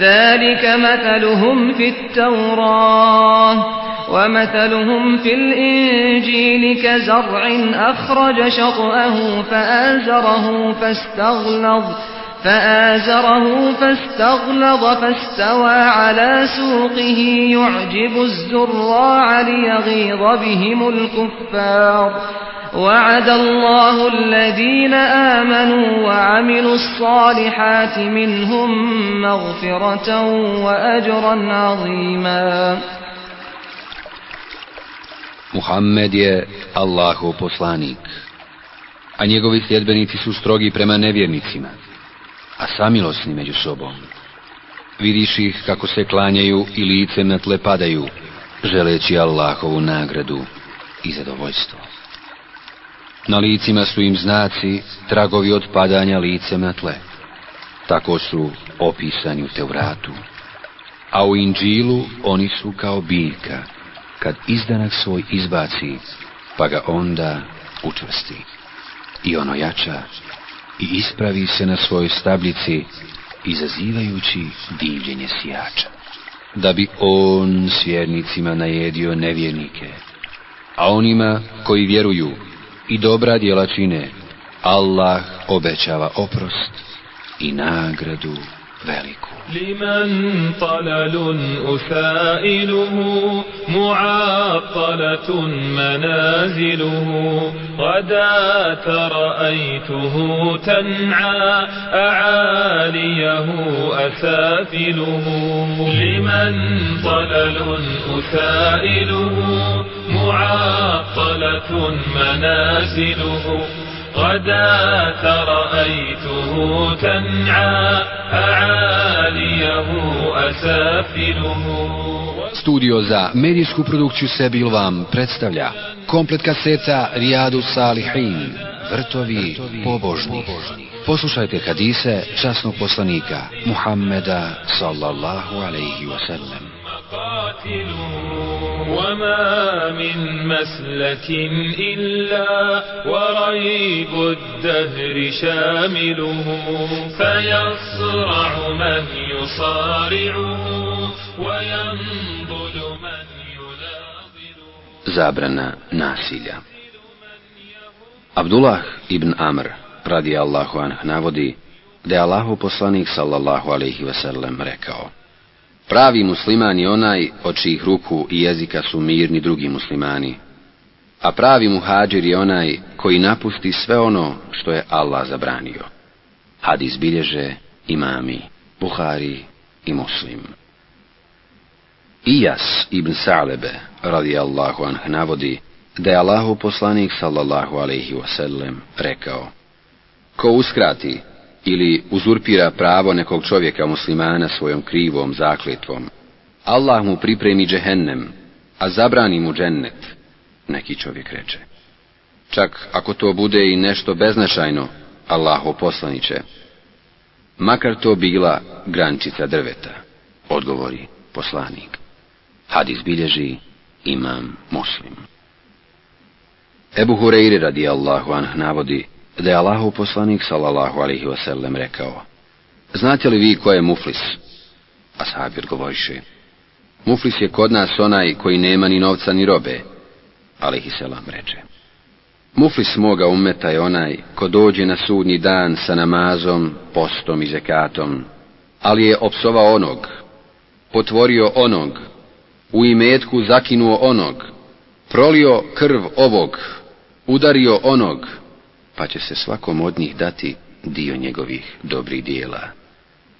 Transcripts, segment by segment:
ذلك مثلهم في التوراة ومثلهم في الإنجيل كزرع أخرج شطأه فآزره فاستغلظ فآزره فاستغلظ فاستوى على سوقه يعجب الزراع ليغيظ بهم الكفار. وعد الله الذين آمنوا وعملوا الصالحات منهم مغفرة وأجرا عظيما. Muhammed je Allahu poslanik, a njegovi sljedbenici su strogi prema nevjernicima, a samilosni među sobom. Vidiš ih kako se klanjaju i lice na tle padaju, želeći Allahovu nagradu i zadovoljstvo. Na licima su im znaci, tragovi od padanja licem na tle. Tako su opisani u Tevratu. A u Inđilu oni su kao biljka, kad izdanak svoj izbaci, pa ga onda učvrsti. I ono jača i ispravi se na svojoj stablici, izazivajući divljenje sijača. Da bi on svjernicima najedio nevjernike, a onima koji vjeruju i dobra djela čine, Allah obećava oprost i nagradu veliku. لمن طلل أسائله معطلة منازله. غداة رأيته تنعى أعاليه أسافله. لمن طلل أسائله معطلة منازله. غداة رأيته تنعى أعاليه Studio za medijsku produkciju Sebil vam predstavlja komplet kaseta Rijadu Salihin, vrtovi pobožni. Poslušajte hadise časnog poslanika Muhammeda sallallahu alaihi wasallam. وما من مسلك إلا وريب الدهر شامله فيصرع من يصارعه وينضل من يناضله Zabrana nasilja Abdullah ibn Amr radi Allahu anh navodi da je Allahu poslanik sallallahu alaihi wasallam rekao Pravi musliman je onaj od čijih ruku i jezika su mirni drugi muslimani, a pravi muhađir je onaj koji napusti sve ono što je Allah zabranio. Hadis bilježe imami, Buhari i Muslim. Ijas ibn Sa'lebe, radi Allahu anh, navodi da je Allahu poslanik sallallahu alaihi wasallam rekao Ko uskrati ili uzurpira pravo nekog čovjeka muslimana svojom krivom zakletvom, Allah mu pripremi džehennem, a zabrani mu džennet, neki čovjek reče. Čak ako to bude i nešto beznačajno, Allahu poslaniće, makar to bila grančica drveta, odgovori poslanik. Hadis bilježi imam muslim. Ebu Hureyri radi Allahu anh navodi da je Allahu poslanik sallallahu alaihi wasallam rekao Znate li vi ko je muflis? Ashabi odgovoriše Muflis je kod nas onaj koji nema ni novca ni robe. Alaihi selam reče Muflis moga umeta je onaj ko dođe na sudnji dan sa namazom, postom i zekatom, ali je opsovao onog, potvorio onog, u imetku zakinuo onog, prolio krv ovog, udario onog, pa će se svakom od njih dati dio njegovih dobrih dijela.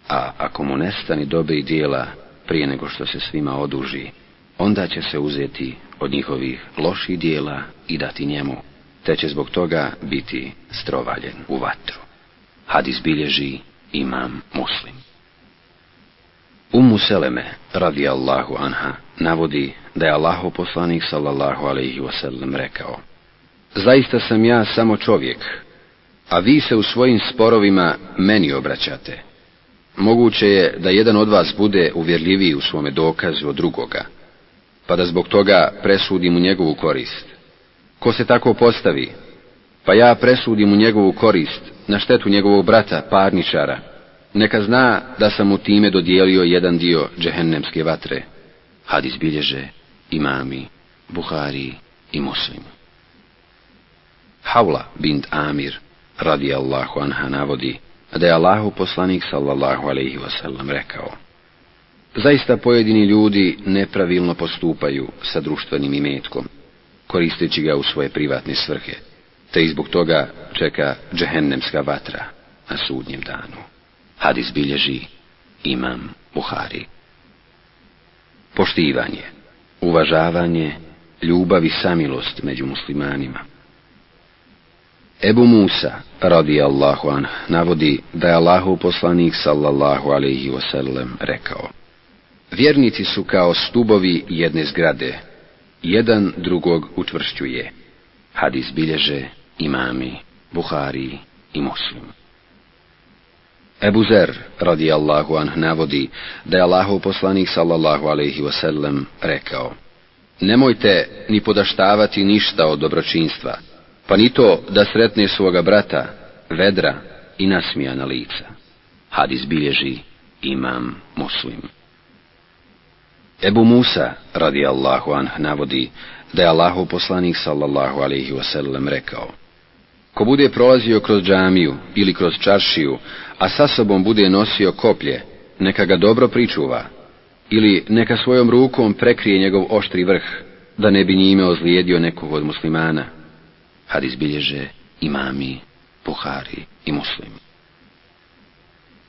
A ako mu nestani dobrih dijela prije nego što se svima oduži, onda će se uzeti od njihovih loših dijela i dati njemu, te će zbog toga biti strovaljen u vatru. Hadis bilježi imam muslim. Ummu Seleme, radi Allahu anha, navodi da je Allahu poslanik sallallahu alaihi wasallam rekao Zaista sam ja samo čovjek, a vi se u svojim sporovima meni obraćate. Moguće je da jedan od vas bude uvjerljiviji u svome dokazu od drugoga, pa da zbog toga presudim u njegovu korist. Ko se tako postavi, pa ja presudim u njegovu korist na štetu njegovog brata, parničara, neka zna da sam mu time dodijelio jedan dio džehennemske vatre. Hadis bilježe imami, Buhari i Muslim. Havla bint Amir, radijallahu anha, navodi da je Allahu poslanik sallallahu alaihi wasallam rekao Zaista pojedini ljudi nepravilno postupaju sa društvenim imetkom, koristeći ga u svoje privatne svrhe, te i zbog toga čeka džehennemska vatra na sudnjem danu. Hadis bilježi imam Buhari. Poštivanje, uvažavanje, ljubav i samilost među muslimanima. Ebu Musa, radi Allahu an, navodi da je Allahu poslanik sallallahu alaihi wasallam rekao Vjernici su kao stubovi jedne zgrade, jedan drugog učvršćuje. Hadis bilježe imami, Buhari i Muslim. Ebu Zer, radi Allahu anh, navodi da je Allahu poslanik sallallahu alaihi wasallam rekao Nemojte ni podaštavati ništa od dobročinstva, pa ni to da sretne svoga brata, vedra i nasmijana lica. Hadis bilježi imam muslim. Ebu Musa, radi Allahu anh, navodi da je Allahu poslanik sallallahu alaihi wasallam rekao Ko bude prolazio kroz džamiju ili kroz čaršiju, a sa sobom bude nosio koplje, neka ga dobro pričuva, ili neka svojom rukom prekrije njegov oštri vrh, da ne bi njime ozlijedio nekog od muslimana. Hadis bilježe imami, Buhari i muslim.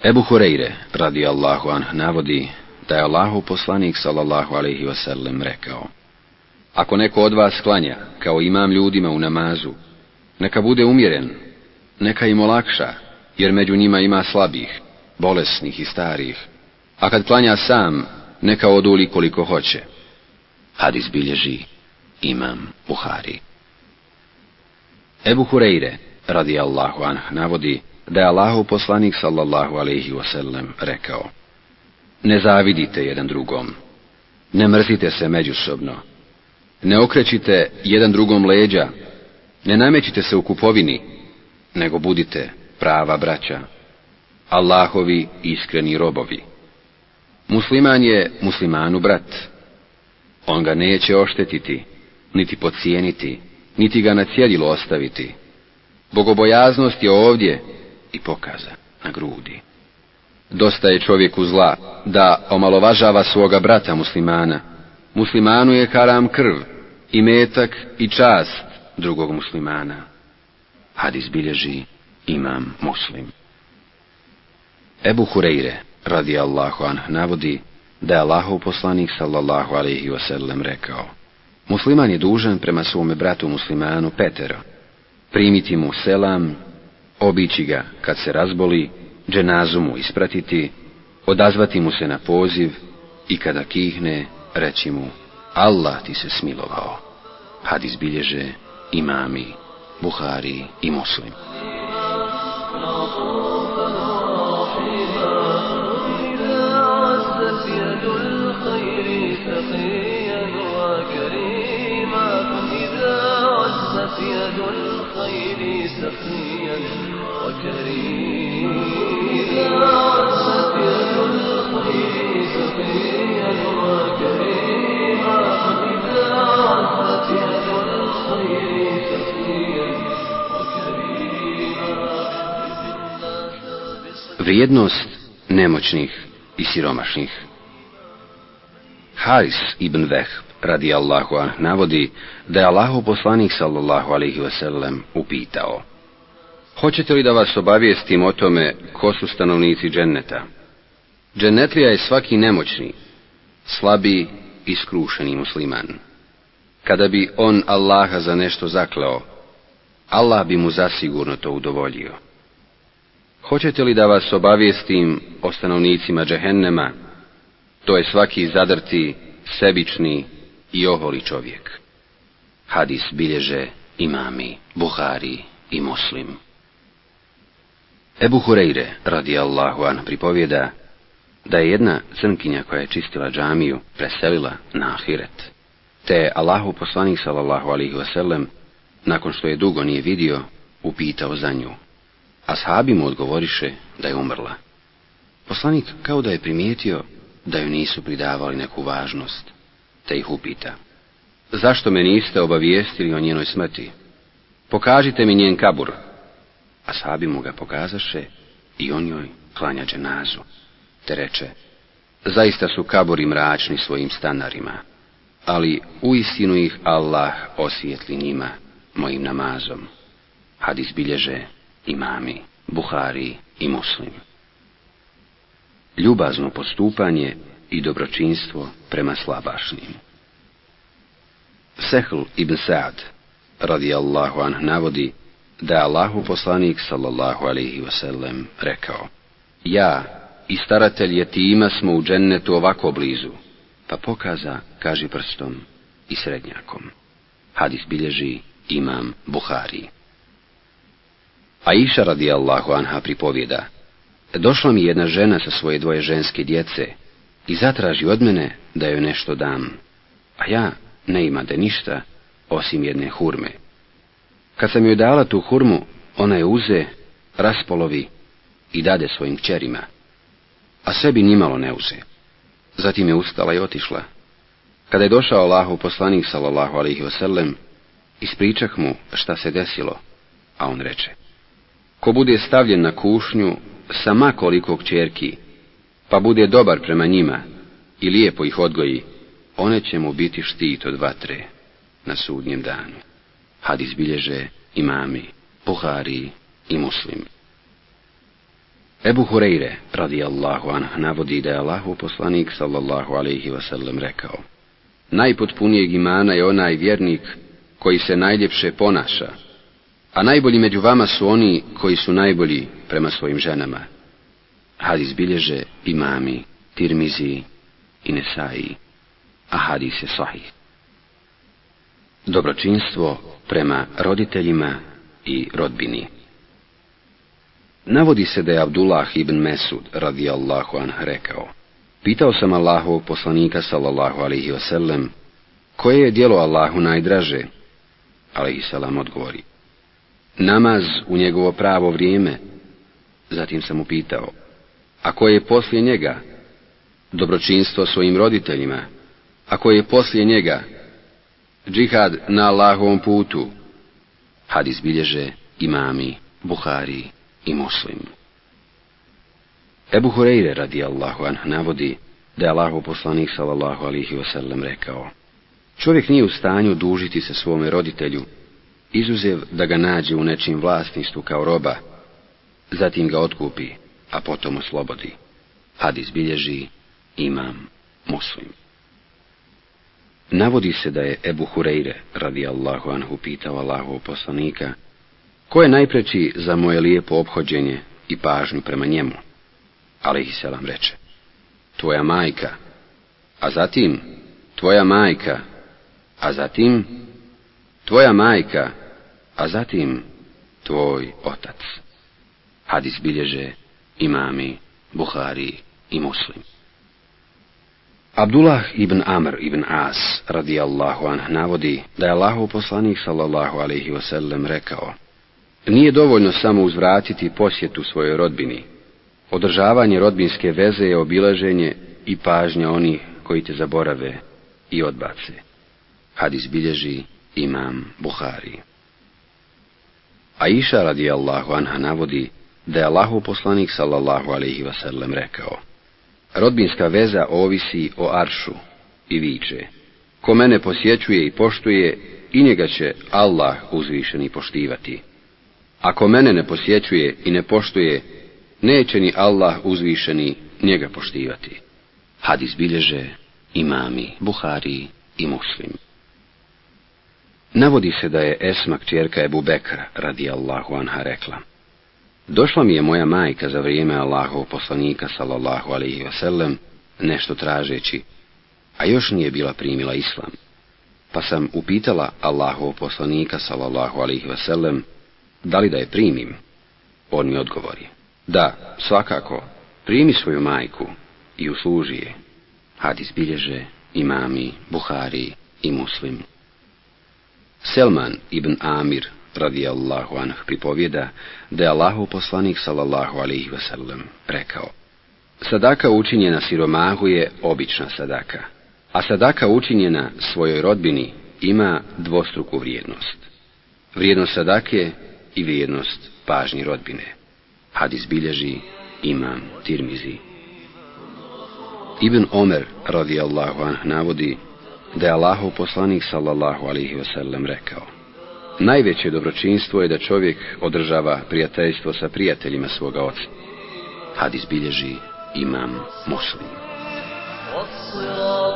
Ebu Hureyre, radi Allahu anh, navodi da je Allahu poslanik sallallahu alaihi wasallam rekao Ako neko od vas klanja, kao imam ljudima u namazu, neka bude umjeren, neka im olakša, jer među njima ima slabih, bolesnih i starih, a kad klanja sam, neka oduli koliko hoće. Hadis bilježi imam Buhari. Ebu Hureyre, radi Allahu anh, navodi da je Allahu poslanik sallallahu alaihi wasallam rekao Ne zavidite jedan drugom, ne mrzite se međusobno, ne okrećite jedan drugom leđa, ne namećite se u kupovini, nego budite prava braća, Allahovi iskreni robovi. Musliman je muslimanu brat. On ga neće oštetiti, niti pocijeniti, niti ga na cjedilo ostaviti. Bogobojaznost je ovdje i pokaza na grudi. Dosta je čovjeku zla da omalovažava svoga brata muslimana. Muslimanu je haram krv, i metak i čast drugog muslimana. Hadis bilježi imam muslim. Ebu Hureyre, radi Allahu anh, navodi da je Allahov poslanik sallallahu alaihi wasallam rekao Musliman je dužan prema svome bratu muslimanu Petero, primiti mu selam, obići ga kad se razboli, dženazu mu ispratiti, odazvati mu se na poziv i kada kihne, reći mu Allah ti se smilovao. Hadis bilježe imami, Buhari i Muslim. يد الخير سخيا وكريما إذا عزت يد الخير سخيا وكريما إذا عزت يد الخير سخيا Vrijednost nemoćnih i siromašnih Haris ibn Vehb radi Allahu anh, navodi da je Allahu poslanik sallallahu alaihi wasallam upitao Hoćete li da vas obavijestim o tome ko su stanovnici dženneta? Džennetlija je svaki nemoćni, slabi i skrušeni musliman. Kada bi on Allaha za nešto zakleo, Allah bi mu zasigurno to udovoljio. Hoćete li da vas obavijestim o stanovnicima džehennema? To je svaki zadrti, sebični i oholi čovjek. Hadis bilježe imami, Buhari i Muslim. Ebu Hureyre, radi Allahu an, pripovjeda da je jedna crnkinja koja je čistila džamiju preselila na ahiret. Te je Allahu poslanik sallallahu alihi wasallam, nakon što je dugo nije vidio, upitao za nju. A sahabi mu odgovoriše da je umrla. Poslanik kao da je primijetio da ju nisu pridavali neku važnost, te ih upita. Zašto me niste obavijestili o njenoj smrti? Pokažite mi njen kabur. A sahabi mu ga pokazaše i on joj klanja dženazu. Te reče, zaista su kaburi mračni svojim stanarima, ali uistinu ih Allah osvijetli njima, mojim namazom. Hadis bilježe imami, Buhari i Muslim. Ljubazno postupanje i dobročinstvo prema slabašnim. Sehl ibn Sa'd, radijallahu anh, navodi da je Allahu poslanik, sallallahu alaihi wasallam, rekao Ja i staratelj jetima smo u džennetu ovako blizu, pa pokaza, kaži prstom i srednjakom. Hadis bilježi imam Buhari. A iša radijallahu anha pripovjeda, došla mi jedna žena sa svoje dvoje ženske djece i zatraži od mene da joj nešto dam, a ja ne imade ništa osim jedne hurme. Kad sam joj dala tu hurmu, ona je uze, raspolovi i dade svojim kćerima, a sebi nimalo ne uze. Zatim je ustala i otišla. Kada je došao Allahu poslanik sallallahu alaihi wasallam, ispričah mu šta se desilo, a on reče, ko bude stavljen na kušnju sa makoliko kćerki, pa bude dobar prema njima i lijepo ih odgoji, one će mu biti štit od vatre na sudnjem danu. Hadis bilježe imami, Buhari i Muslim. Ebu Hureyre, radijallahu anh, navodi da je Allahu poslanik, sallallahu alaihi wasallam, rekao Najpotpunijeg imana je onaj vjernik koji se najljepše ponaša, a najbolji među vama su oni koji su najbolji prema svojim ženama. Hadis bilježe imami, tirmizi i nesaji, a hadis je sahih. Dobročinstvo prema roditeljima i rodbini. Navodi se da je Abdullah ibn Mesud radijallahu anh rekao Pitao sam Allahu poslanika sallallahu alaihi wasallam koje je dijelo Allahu najdraže? Alaihi salam odgovori Namaz u njegovo pravo vrijeme. Zatim sam mu pitao A koje je poslije njega? Dobročinstvo svojim roditeljima. A koje je poslije njega? Džihad na Allahovom putu. Hadis bilježe imami, Buhari i Muslim. Ebu Hureyre radijallahu anh navodi da je Allahu poslanik sallallahu alihi wasallam rekao Čovjek nije u stanju dužiti se svome roditelju, izuzev da ga nađe u nečim vlasništvu kao roba, zatim ga otkupi, a potom oslobodi. Hadis bilježi imam muslim. Navodi se da je Ebu Hureyre, radijallahu anhu, pitao Allahu poslanika, ko je najpreći za moje lijepo obhođenje i pažnju prema njemu? Ali ih selam reče, tvoja majka, a zatim tvoja majka, a zatim tvoja majka, a zatim tvoj otac. Hadis bilježe imami, Buhari i Muslim. Abdullah ibn Amr ibn As radijallahu anh navodi da je Allahu poslanik sallallahu alaihi wasallam rekao Nije dovoljno samo uzvratiti posjetu svojoj rodbini. Održavanje rodbinske veze je obilaženje i pažnja onih koji te zaborave i odbace. Hadis bilježi imam Buhari. A iša radijallahu anha navodi da je Allahu poslanik sallallahu alaihi wasallam rekao Rodbinska veza ovisi o aršu i viče. Ko mene posjećuje i poštuje, i njega će Allah uzvišeni poštivati. Ako mene ne posjećuje i ne poštuje, neće ni Allah uzvišeni njega poštivati. Hadis bilježe imami, Buhari i Muslim. Navodi se da je Esma kćerka Ebu Bekra, radi Allahu anha, rekla. Došla mi je moja majka za vrijeme Allahov poslanika, sallallahu alaihi wasallam, nešto tražeći, a još nije bila primila islam. Pa sam upitala Allahov poslanika, sallallahu alaihi wasallam, da li da je primim? On mi odgovori, da, svakako, primi svoju majku i usluži je. Hadis bilježe imami, Buhari i Muslim. Selman ibn Amir, radijallahu anh, pripovjeda da je Allahov poslanik, sallallahu alaihi wasallam, rekao, Sadaka učinjena siromahu je obična sadaka, a sadaka učinjena svojoj rodbini ima dvostruku vrijednost. Vrijednost sadake i vrijednost pažnji rodbine. Hadis bilježi imam Tirmizi. Ibn Omer radijallahu anh navodi da je Allahov poslanik sallallahu alaihi wasallam rekao Najveće dobročinstvo je da čovjek održava prijateljstvo sa prijateljima svoga oca. Hadis bilježi imam muslim. والصراط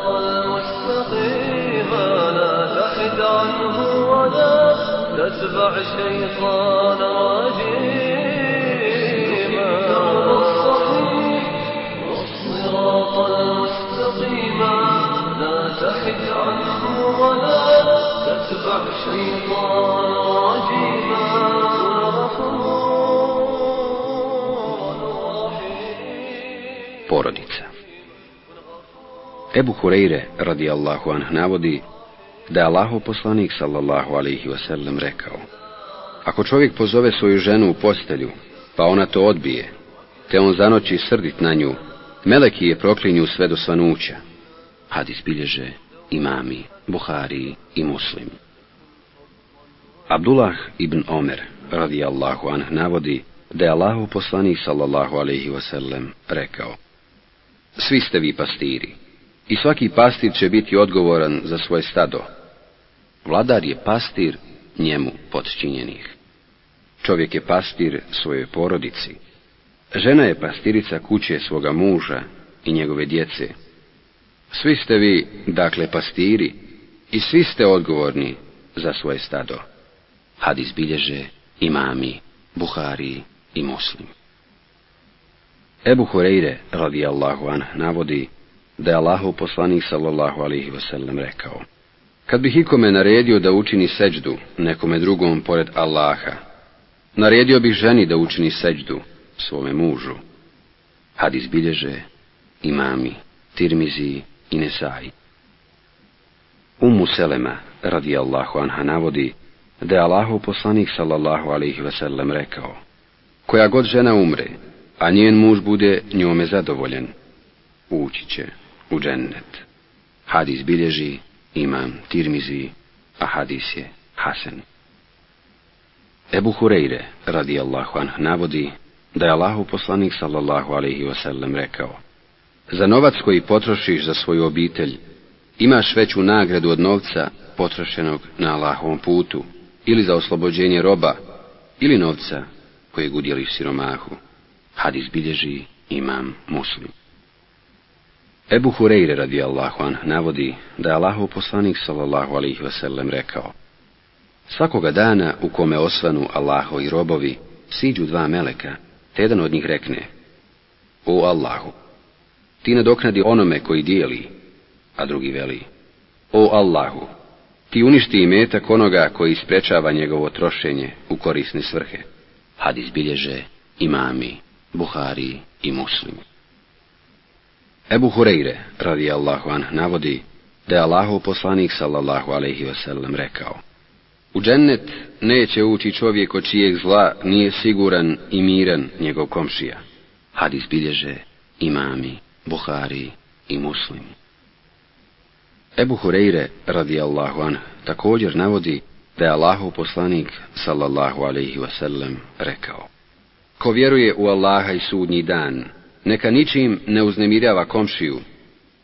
المستقيم لا تحد عنه ولا تتبع شيطان Ebu Hureyre radijallahu anh navodi da je Allahov poslanik sallallahu alaihi wasallam rekao Ako čovjek pozove svoju ženu u postelju, pa ona to odbije, te on zanoći srdit na nju, meleki je proklinju sve do svanuća. Hadis bilježe imami, Buhari i Muslim. Abdullah ibn Omer radijallahu anh navodi da je Allahov poslanik sallallahu alaihi wasallam rekao Svi ste vi pastiri, i svaki pastir će biti odgovoran za svoje stado. Vladar je pastir njemu podčinjenih. Čovjek je pastir svojoj porodici. Žena je pastirica kuće svoga muža i njegove djece. Svi ste vi, dakle, pastiri i svi ste odgovorni za svoje stado. Hadis bilježe imami, Buhari i Muslim. Ebu Hureyre, radijallahu anh, navodi da je Allahov poslanik sallallahu alihi wasallam rekao Kad bih ikome naredio da učini seđdu nekome drugom pored Allaha, naredio bih ženi da učini seđdu svome mužu. Hadis bilježe imami, tirmizi i nesai. Ummu Selema, radijallahu anha, navodi da je Allahov poslanik sallallahu alihi wasallam rekao Koja god žena umre, a njen muž bude njome zadovoljen, ući će u džennet. Hadis bilježi imam Tirmizi, a hadis je Hasan. Ebu Hureyre, radijallahu anh, navodi da je Allahu poslanik sallallahu alaihi wasallam rekao Za novac koji potrošiš za svoju obitelj, imaš veću nagradu od novca potrošenog na Allahovom putu, ili za oslobođenje roba, ili novca kojeg udjeliš siromahu. Hadis bilježi imam muslim. Ebu Hureyre radijallahu anh navodi da je Allahov poslanik sallallahu alaihi wasallam rekao Svakoga dana u kome osvanu Allaho i robovi siđu dva meleka, te jedan od njih rekne O Allahu, ti nadoknadi onome koji dijeli, a drugi veli O Allahu, ti uništi i metak onoga koji sprečava njegovo trošenje u korisne svrhe. Hadis bilježe imami, Buhari i Muslim. Ebu Hureyre, radijallahu anh, navodi da je Allahov poslanik sallallahu alaihi wasallam rekao U džennet neće ući čovjek od čijeg zla nije siguran i miran njegov komšija. Hadis bilježe imami, Buhari i Muslim. Ebu Hureyre, radijallahu anh, također navodi da je Allahov poslanik sallallahu alaihi wasallam rekao Ko vjeruje u Allaha i sudnji dan, neka ničim ne uznemirava komšiju.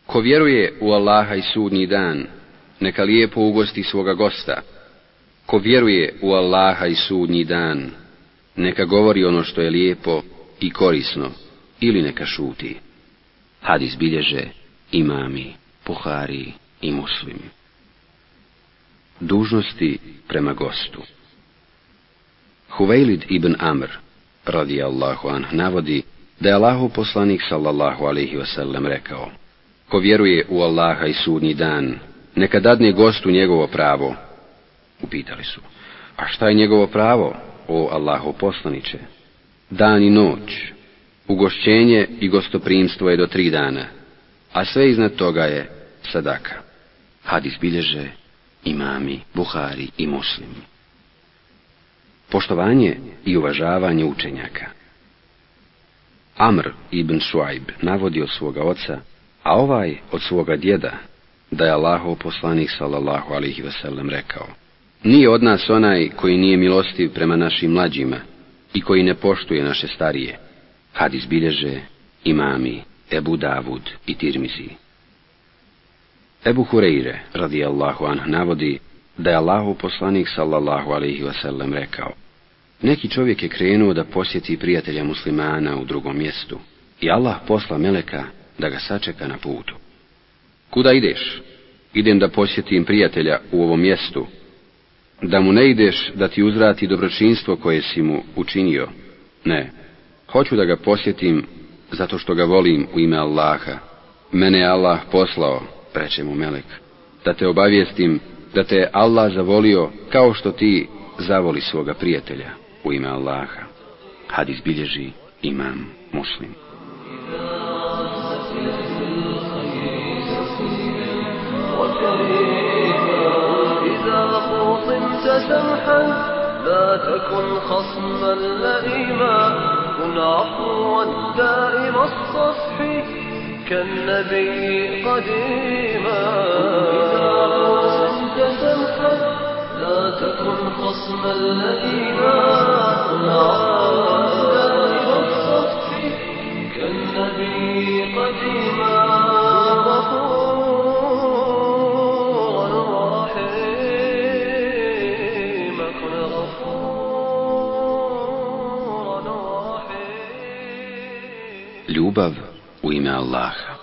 Ko vjeruje u Allaha i sudnji dan, neka lijepo ugosti svoga gosta. Ko vjeruje u Allaha i sudnji dan, neka govori ono što je lijepo i korisno, ili neka šuti. Hadis bilježe imami, Buhari i muslim. Dužnosti prema gostu Huvejlid ibn Amr, radijallahu anh, navodi da je Allahu poslanik sallallahu alaihi wasallam rekao Ko vjeruje u Allaha i sudnji dan, neka dadne gostu njegovo pravo. Upitali su, a šta je njegovo pravo, o Allahu poslaniće? Dan i noć, ugošćenje i gostoprimstvo je do tri dana, a sve iznad toga je sadaka. Hadis bilježe imami, Buhari i muslimi. Poštovanje i uvažavanje učenjaka. Amr ibn Shuaib navodi od svoga oca, a ovaj od svoga djeda, da je Allahov poslanik sallallahu alihi wasallam rekao, nije od nas onaj koji nije milostiv prema našim mlađima i koji ne poštuje naše starije. Hadis bilježe imami, Ebu Davud i Tirmizi. Ebu Hureyre, radijallahu anh, navodi da je Allahu poslanik sallallahu alaihi wasallam rekao Neki čovjek je krenuo da posjeti prijatelja muslimana u drugom mjestu i Allah posla Meleka da ga sačeka na putu. Kuda ideš? Idem da posjetim prijatelja u ovom mjestu. Da mu ne ideš da ti uzvrati dobročinstvo koje si mu učinio. Ne, hoću da ga posjetim zato što ga volim u ime Allaha. Mene je Allah poslao, preče mu Melek, da te obavijestim da te je Allah zavolio kao što ti zavoli svoga prijatelja u ime Allaha. Hadis bilježi imam muslim. لا تكن خصما لئيما كن عفوا دائم الصفح كالنبي قديما كن عفوا دائم الصفح Ljubav u ime Allaha.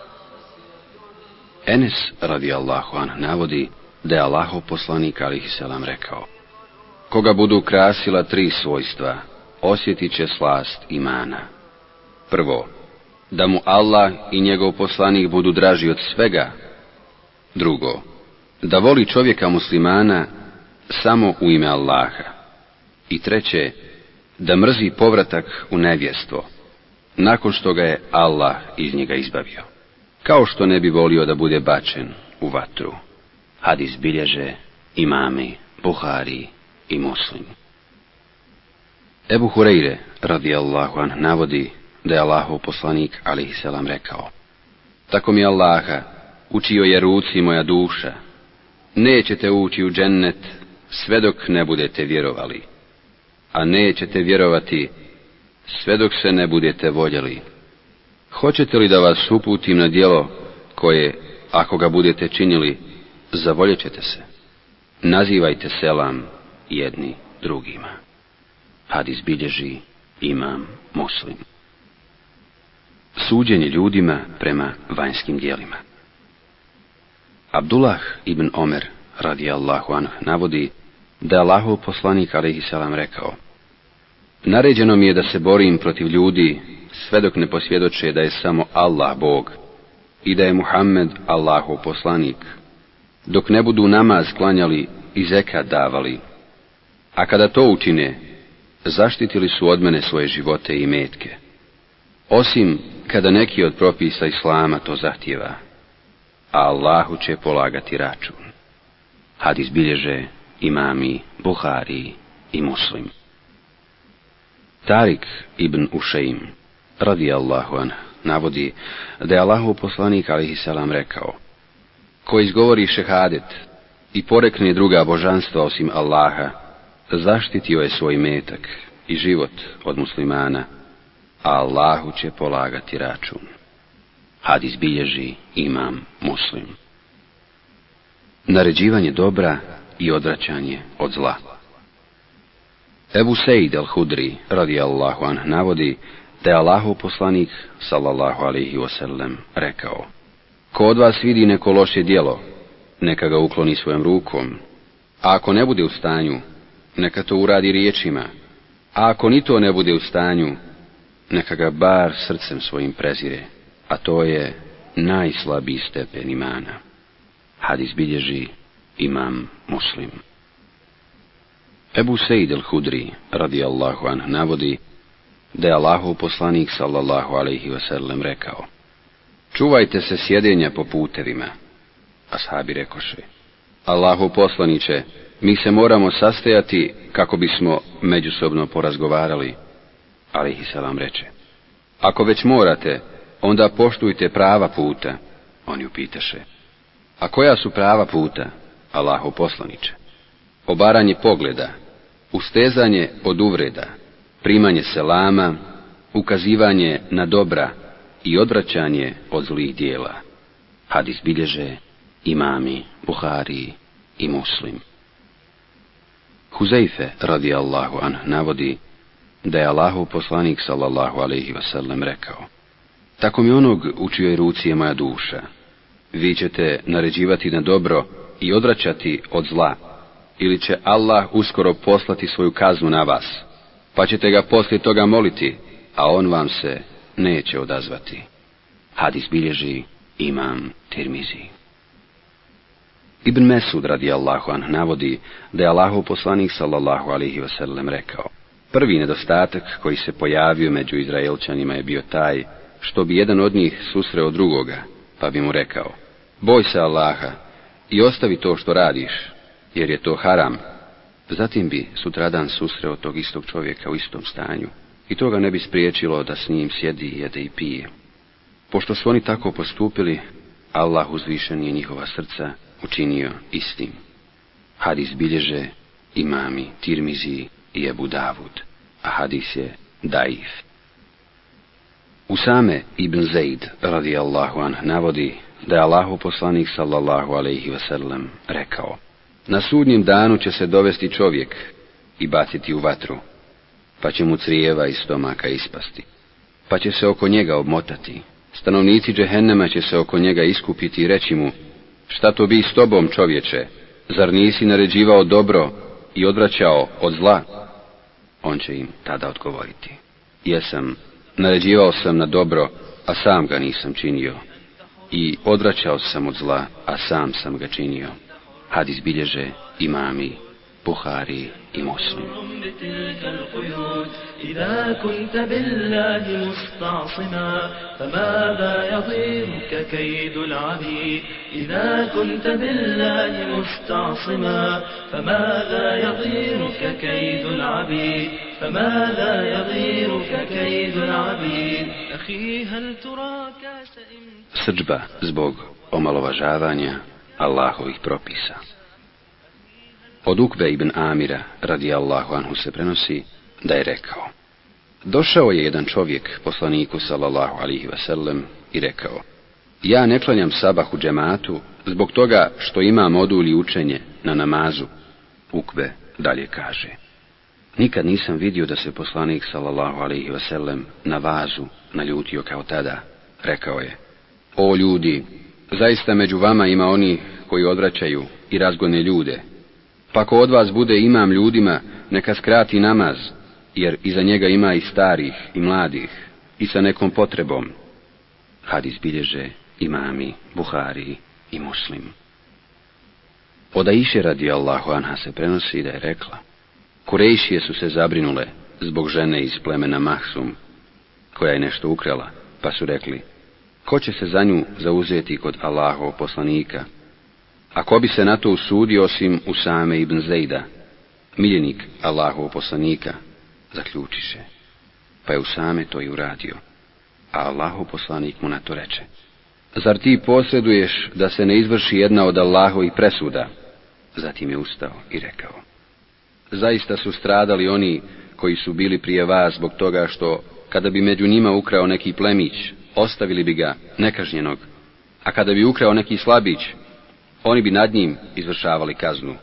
Enes radijallahu anh navodi da je Allahov poslanik alihi selam rekao Koga budu krasila tri svojstva, osjetit će slast imana. Prvo, da mu Allah i njegov poslanik budu draži od svega. Drugo, da voli čovjeka muslimana samo u ime Allaha. I treće, da mrzi povratak u nevjestvo, nakon što ga je Allah iz njega izbavio. Kao što ne bi volio da bude bačen u vatru. Hadis bilježe imami, Buhari i Muslim. Ebu Hureyre, radijallahu an, navodi da je Allahov poslanik, alihi selam, rekao Tako mi Allaha, učio je ruci moja duša, nećete ući u džennet sve dok ne budete vjerovali, a nećete vjerovati sve dok se ne budete voljeli. Hoćete li da vas uputim na djelo koje, ako ga budete činili, zavoljet ćete se? Nazivajte selam jedni drugima. Hadis bilježi imam muslim. Suđenje ljudima prema vanjskim dijelima. Abdullah ibn Omer, radijallahu anh, navodi da je Allahov poslanik, alaihi rekao Naređeno mi je da se borim protiv ljudi sve dok ne posvjedoče da je samo Allah Bog i da je Muhammed Allahov poslanik, dok ne budu namaz klanjali i zekat davali. A kada to učine, zaštitili su od mene svoje živote i metke. Osim kada neki od propisa Islama to zahtjeva, a Allahu će polagati račun. Hadis bilježe imami, Buhari i Muslim. Tarik ibn Ušeim, radijallahu an, navodi da je Allahu poslanik alihi salam rekao Ko izgovori šehadet i porekne druga božanstva osim Allaha, zaštitio je svoj metak i život od muslimana, a Allahu će polagati račun. Hadis bilježi imam muslim. Naređivanje dobra i odvraćanje od zla. Ebu Sejid al-Hudri, radijallahu anh, navodi da je Allahu poslanik, sallallahu alaihi wasallam, rekao Ko od vas vidi neko loše djelo, neka ga ukloni svojom rukom, a ako ne bude u stanju, neka to uradi riječima, a ako ni to ne bude u stanju, neka ga bar srcem svojim prezire, a to je najslabiji stepen imana. Hadis bilježi imam muslim. Ebu Sejid el-Hudri, radijallahu anh, navodi da je Allahov poslanik, sallallahu alaihi wasallam, rekao Čuvajte se sjedenja po putevima. Ashabi rekoše, Allahu poslaniće, mi se moramo sastajati kako bismo međusobno porazgovarali. Alihi salam reče, ako već morate, onda poštujte prava puta. Oni upitaše, a koja su prava puta? Allahu poslaniće. Obaranje pogleda, ustezanje od uvreda, primanje selama, ukazivanje na dobra i odvraćanje od zlih dijela. Hadis bilježe imami, Buhari i Muslim. Huzeife, radi Allahu an, navodi da je Allahu poslanik, sallallahu alaihi wasallam, rekao Tako mi onog u čijoj ruci je moja duša. Vi ćete naređivati na dobro i odvraćati od zla, ili će Allah uskoro poslati svoju kaznu na vas, pa ćete ga poslije toga moliti, a on vam se neće odazvati. Hadis bilježi imam Tirmizi. Ibn Mesud radijallahu an navodi da je Allahu poslanik sallallahu alihi wasallam rekao Prvi nedostatak koji se pojavio među Izraelčanima je bio taj što bi jedan od njih susreo drugoga, pa bi mu rekao Boj se Allaha i ostavi to što radiš, jer je to haram. Zatim bi sutradan susreo tog istog čovjeka u istom stanju i to ga ne bi spriječilo da s njim sjedi, jede i pije. Pošto su oni tako postupili, Allah uzvišen je njihova srca učinio istim. Hadis bilježe imami Tirmizi i Ebu Davud, a hadis je daif. Usame ibn Zaid radijallahu anh navodi da je Allahu poslanik sallallahu alaihi wasallam rekao Na sudnjem danu će se dovesti čovjek i baciti u vatru, pa će mu crijeva iz stomaka ispasti, pa će se oko njega obmotati. Stanovnici džehennema će se oko njega iskupiti i reći mu, šta to bi s tobom čovječe, zar nisi naređivao dobro i odvraćao od zla? On će im tada odgovoriti, jesam, naređivao sam na dobro, a sam ga nisam činio, i odvraćao sam od zla, a sam sam ga činio. Hadis bilježe imami Buhari Muslim. بتلك القيود إذا كنت بالله مستعصما فماذا يضيرك كيد العبيد إذا كنت بالله مستعصما فماذا يضيرك كيد العبيد فماذا يضيرك كيد العبيد أخي هل تراك سئمت Srđba zbog omalovažavanja Allahovih propisa. Od Ukbe ibn Amira, radi Allahu anhu se prenosi, da je rekao. Došao je jedan čovjek, poslaniku sallallahu alihi wasallam, i rekao, ja ne klanjam sabah u džematu zbog toga što imam odulji učenje na namazu. Ukbe dalje kaže, nikad nisam vidio da se poslanik sallallahu alihi wasallam na vazu naljutio kao tada. Rekao je, o ljudi, zaista među vama ima oni koji odvraćaju i razgone ljude, pa ko od vas bude imam ljudima, neka skrati namaz, jer iza njega ima i starih i mladih, i sa nekom potrebom. Hadis bilježe imami, Buhari i Muslim. Od Aiše radi Allahu anha se prenosi da je rekla, Kurejšije su se zabrinule zbog žene iz plemena Mahsum, koja je nešto ukrala, pa su rekli, ko će se za nju zauzeti kod Allahov poslanika, a ko bi se na to usudio osim Usame ibn Zejda, miljenik Allahov poslanika, zaključiše. Pa je Usame to i uradio, a Allahov poslanik mu na to reče. Zar ti posjeduješ da se ne izvrši jedna od Allahovih presuda? Zatim je ustao i rekao. Zaista su stradali oni koji su bili prije vas zbog toga što, kada bi među njima ukrao neki plemić, ostavili bi ga nekažnjenog, a kada bi ukrao neki slabić, oni bi nad njim izvršavali kaznu.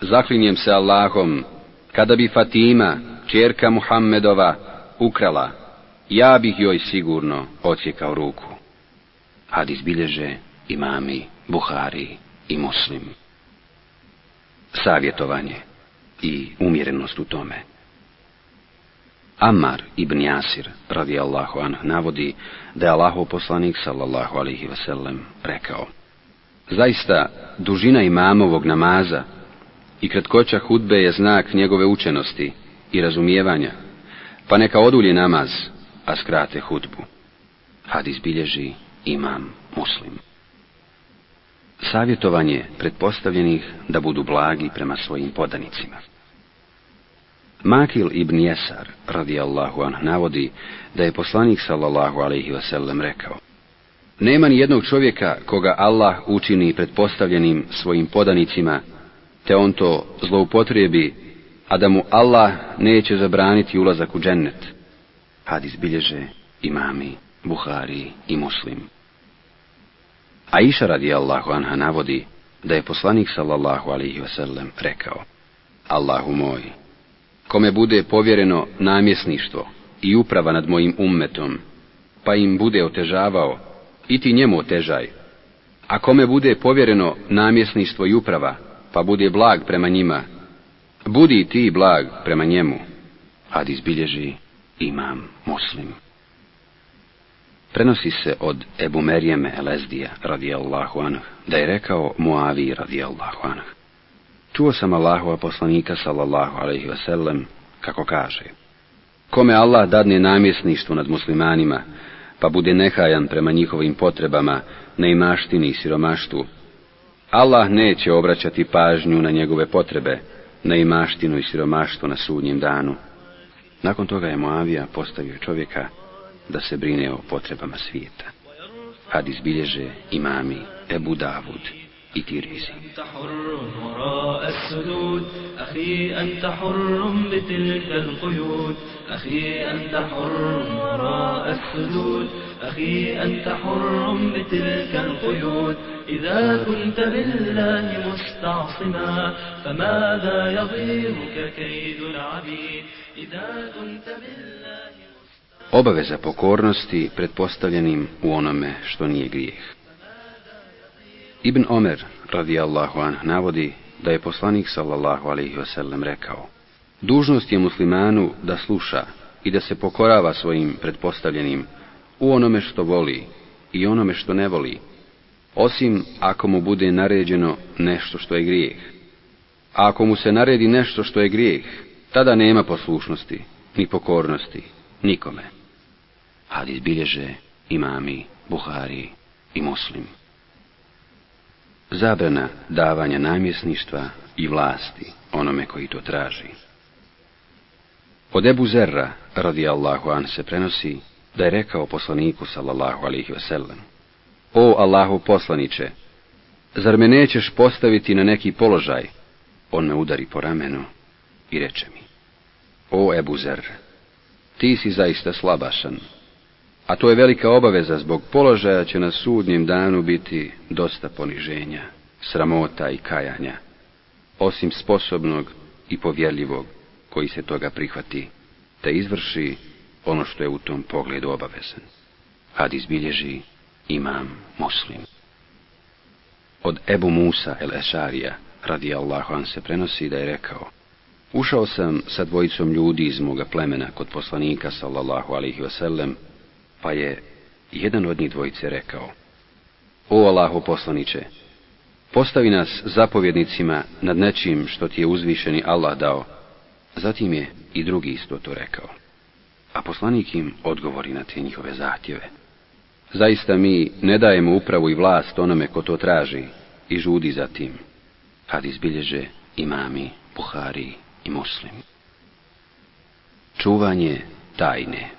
Zaklinjem se Allahom, kada bi Fatima, čerka Muhammedova, ukrala, ja bih joj sigurno ocijekao ruku. Hadis bilježe imami, Buhari i Muslim. Savjetovanje i umjerenost u tome. Ammar ibn Jasir, radijallahu anh, navodi da je Allahov poslanik, sallallahu alihi wasallam, rekao Zaista, dužina imamovog namaza i kratkoća hudbe je znak njegove učenosti i razumijevanja, pa neka odulje namaz, a skrate hudbu. Hadis bilježi imam muslim. Savjetovanje pretpostavljenih da budu blagi prema svojim podanicima. Makil ibn Jesar, radijallahu anh, navodi da je poslanik sallallahu alaihi wasallam rekao Nema ni jednog čovjeka koga Allah učini pretpostavljenim svojim podanicima, te on to zloupotrijebi, a da mu Allah neće zabraniti ulazak u džennet. Hadis bilježe imami, Buhari i Muslim. Aisha radijallahu anha navodi da je poslanik sallallahu alaihi wasallam rekao Allahu moj, kome bude povjereno namjesništvo i uprava nad mojim ummetom, pa im bude otežavao, i ti njemu otežaj. A kome bude povjereno namjesništvo i uprava, pa bude blag prema njima, budi ti blag prema njemu. Had izbilježi imam muslim. Prenosi se od Ebu Merijeme Elezdija, radijallahu anh, da je rekao Muavi, radijallahu anh. Čuo sam Allahova poslanika, sallallahu alaihi wasallam, kako kaže. Kome Allah dadne namjesništvo nad muslimanima, pa bude nehajan prema njihovim potrebama, neimaštini i siromaštu, Allah neće obraćati pažnju na njegove potrebe, neimaštinu i siromaštvo na sudnjem danu. Nakon toga je Moavija postavio čovjeka da se brine o potrebama svijeta. Hadis bilježe imami Ebu Davud Tirmizi. أنت حر وراء السدود أخي أنت حر بتلك القيود. أخي أنت حر وراء السدود أخي أنت حر بتلك القيود. إذا كنت بالله مستعصما فماذا يضيرك كيد العبيد؟ إذا كنت بالله Obaveza pokornosti pretpostavljenim u onome što nije grijeh. Ibn Omer, radijallahu anh, navodi da je poslanik sallallahu alaihi wasallam rekao Dužnost je muslimanu da sluša i da se pokorava svojim pretpostavljenim u onome što voli i onome što ne voli, osim ako mu bude naređeno nešto što je grijeh. A ako mu se naredi nešto što je grijeh, tada nema poslušnosti, ni pokornosti, nikome. Hadis bilježe imami, Buhari i Muslim. Zabrana davanja namjesništva i vlasti onome koji to traži. Od Ebu Zerra, radijallahu an, se prenosi da je rekao poslaniku, sallallahu alihi wasallam, O Allahu poslaniće, zar me nećeš postaviti na neki položaj? On me udari po ramenu i reče mi, O Ebu Zer, ti si zaista slabašan, a to je velika obaveza zbog položaja će na sudnjem danu biti dosta poniženja, sramota i kajanja, osim sposobnog i povjerljivog koji se toga prihvati, te izvrši ono što je u tom pogledu obavezan. Had izbilježi imam muslim. Od Ebu Musa el Ešarija, radi Allahu an se prenosi da je rekao, Ušao sam sa dvojicom ljudi iz moga plemena kod poslanika, sallallahu alihi wasallam, pa je jedan od njih dvojice rekao, O Allahu poslaniće, postavi nas zapovjednicima nad nečim što ti je uzvišeni Allah dao. Zatim je i drugi isto to rekao. A poslanik im odgovori na te njihove zahtjeve. Zaista mi ne dajemo upravu i vlast onome ko to traži i žudi za tim. Kad izbilježe imami, Buhari i Muslim. Čuvanje tajne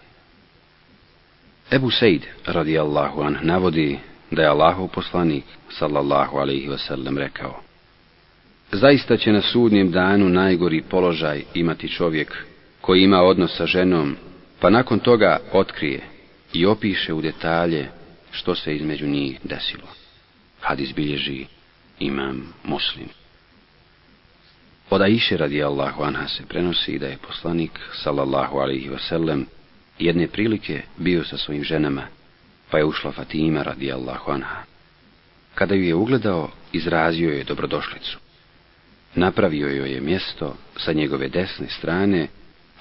Ebu Sejd, radijallahu an, navodi da je Allahov poslanik, sallallahu alaihi wasallam, rekao Zaista će na sudnjem danu najgori položaj imati čovjek koji ima odnos sa ženom, pa nakon toga otkrije i opiše u detalje što se između njih desilo. Hadis bilježi imam muslim. Od Aisha radijallahu anha se prenosi da je poslanik, sallallahu alaihi wasallam, jedne prilike bio sa svojim ženama, pa je ušla Fatima radijallahu anha. Kada ju je ugledao, izrazio je dobrodošlicu. Napravio joj je mjesto sa njegove desne strane,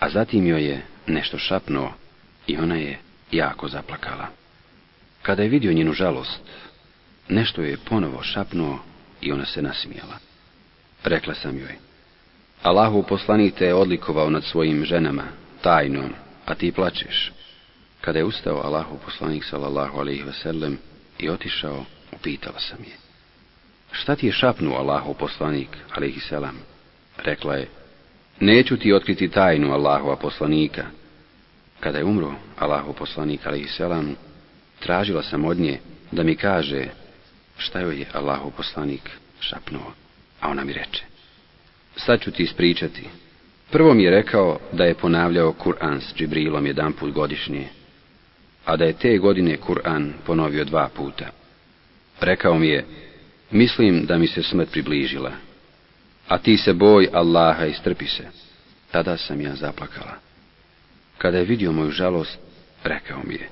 a zatim joj je nešto šapnuo i ona je jako zaplakala. Kada je vidio njenu žalost, nešto je ponovo šapnuo i ona se nasmijala. Rekla sam joj, Allahu poslanik te je odlikovao nad svojim ženama, tajnom, a ti plačeš. Kada je ustao Allahu poslanik sallallahu alaihi sellem i otišao, upitala sam je. Šta ti je šapnuo Allahu poslanik alaihi selam? Rekla je, neću ti otkriti tajnu Allahova poslanika. Kada je umro Allahu poslanik alaihi selam, tražila sam od nje da mi kaže šta joj je Allahu poslanik šapnuo, a ona mi reče. Sad ću ti ispričati. Prvo mi je rekao da je ponavljao Kur'an s Džibrilom jedan put godišnje, a da je te godine Kur'an ponovio dva puta. Rekao mi je, mislim da mi se smrt približila, a ti se boj Allaha i strpi se. Tada sam ja zaplakala. Kada je vidio moju žalost, rekao mi je,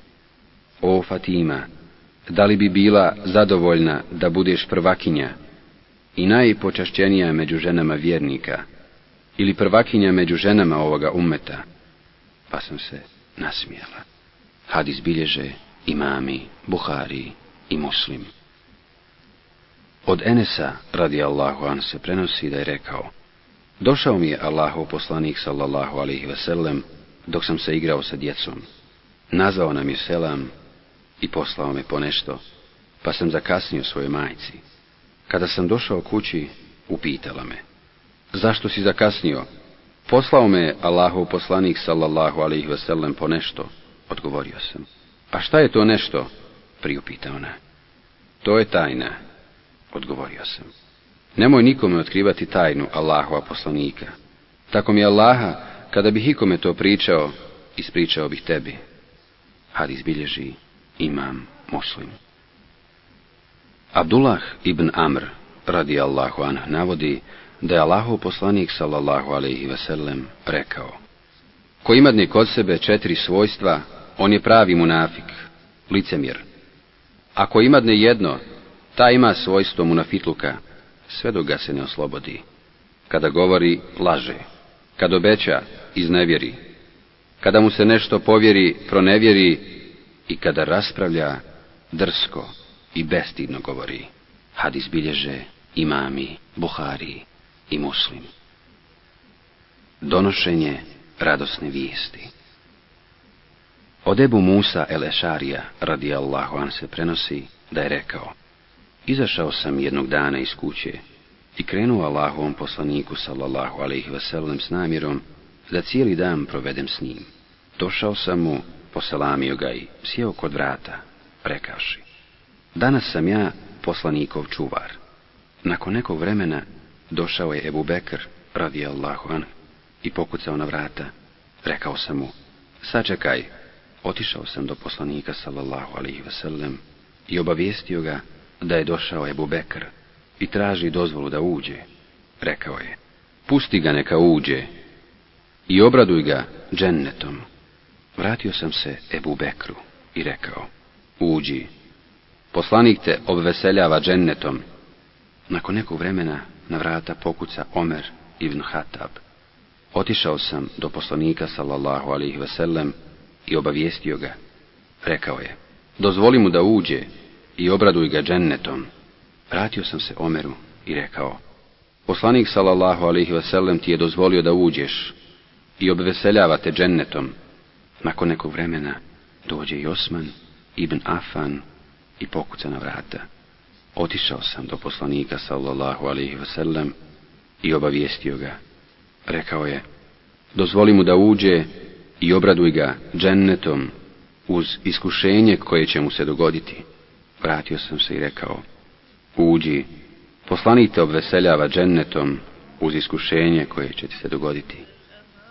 o Fatima, da li bi bila zadovoljna da budeš prvakinja i najpočašćenija među ženama vjernika, ili prvakinja među ženama ovoga umeta, pa sam se nasmijala. Hadis bilježe imami, Buhari i Muslim. Od Enesa, radi Allahu an, se prenosi da je rekao, Došao mi je Allahu poslanik sallallahu alaihi sellem dok sam se igrao sa djecom. Nazvao nam je selam i poslao me po nešto, pa sam zakasnio svojoj majci. Kada sam došao kući, upitala me. Zašto si zakasnio? Poslao me Allahu poslanik sallallahu alaihi sellem po nešto, odgovorio sam. A šta je to nešto? Priupita ona. To je tajna, odgovorio sam. Nemoj nikome otkrivati tajnu Allahova poslanika. Tako mi Allaha, kada bih ikome to pričao, ispričao bih tebi. Hadis bilježi imam muslim. Abdullah ibn Amr, radi Allahu anh, navodi da je Allahov poslanik, sallallahu alaihi sellem, rekao Ko imadne kod sebe četiri svojstva, on je pravi munafik, licemjer. Ako imadne jedno, ta ima svojstvo munafitluka, sve dok ga se ne oslobodi. Kada govori, laže. Kad obeća, iznevjeri. Kada mu se nešto povjeri, pronevjeri i kada raspravlja, drsko i bestidno govori. Hadis bilježe imami, Buhari i muslim. Donošenje radosne vijesti. Od Ebu Musa el Ešarija, radi Allahu an se prenosi, da je rekao, Izašao sam jednog dana iz kuće i krenuo Allahovom poslaniku, sallallahu alaihi wasallam, s namjerom da cijeli dan provedem s njim. Došao sam mu, poselamio ga i sjeo kod vrata, rekavši, danas sam ja poslanikov čuvar. Nakon nekog vremena došao je Ebu Bekr, radi Allahu an, i pokucao na vrata. Rekao sam mu, sačekaj, otišao sam do poslanika, sallallahu alaihi wasallam, i obavijestio ga da je došao Ebu Bekr i traži dozvolu da uđe. Rekao je, pusti ga neka uđe i obraduj ga džennetom. Vratio sam se Ebu Bekru i rekao, uđi. Poslanik te obveseljava džennetom. Nakon nekog vremena na vrata pokuca Omer ibn Hatab. Otišao sam do poslanika sallallahu alihi veselem i obavijestio ga. Rekao je, dozvoli mu da uđe i obraduj ga džennetom. Vratio sam se Omeru i rekao, poslanik sallallahu alihi wasallam ti je dozvolio da uđeš i obveseljava te džennetom. Nakon nekog vremena dođe i Osman ibn Afan i pokuca na vrata. Otišao sam do poslanika sallallahu alihi wasallam i obavijestio ga. Rekao je, dozvoli mu da uđe i obraduj ga džennetom uz iskušenje koje će mu se dogoditi. Vratio sam se i rekao, uđi, poslanite obveseljava džennetom uz iskušenje koje će ti se dogoditi.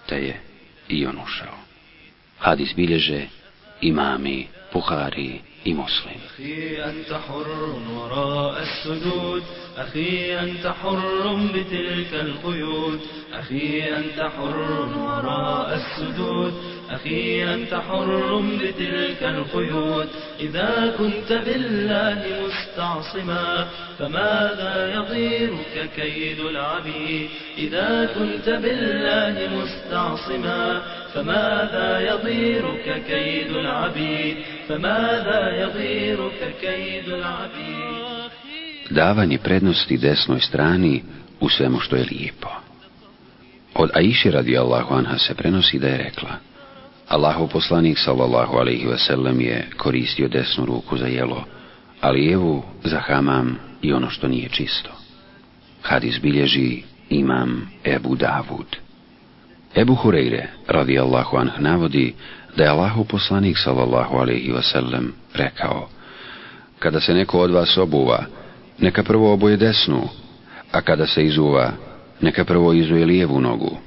Te je i on ušao. Hadis bilježe imami, Buhari Muslim. أخي أنت حر وراء السدود أخي أنت حر بتلك القيود. أخي أنت حر وراء السدود أخي أنت حر بتلك القيود. إذا كنت بالله مستعصما فماذا يضيرك كيد العبيد؟ إذا كنت بالله مستعصما فماذا يضيرك كيد العبيد؟ Davanje prednosti desnoj strani u svemu što je lijepo. Od Aiši radijallahu Anha se prenosi da je rekla Allahov poslanik sallallahu alaihi sellem je koristio desnu ruku za jelo, a lijevu za hamam i ono što nije čisto. Hadis bilježi imam Ebu Davud. Ebu Hureyre radijallahu Anh navodi da je Allahov poslanik sallallahu alaihi wasallam rekao Kada se neko od vas obuva, neka prvo oboje desnu, a kada se izuva, neka prvo izuje lijevu nogu.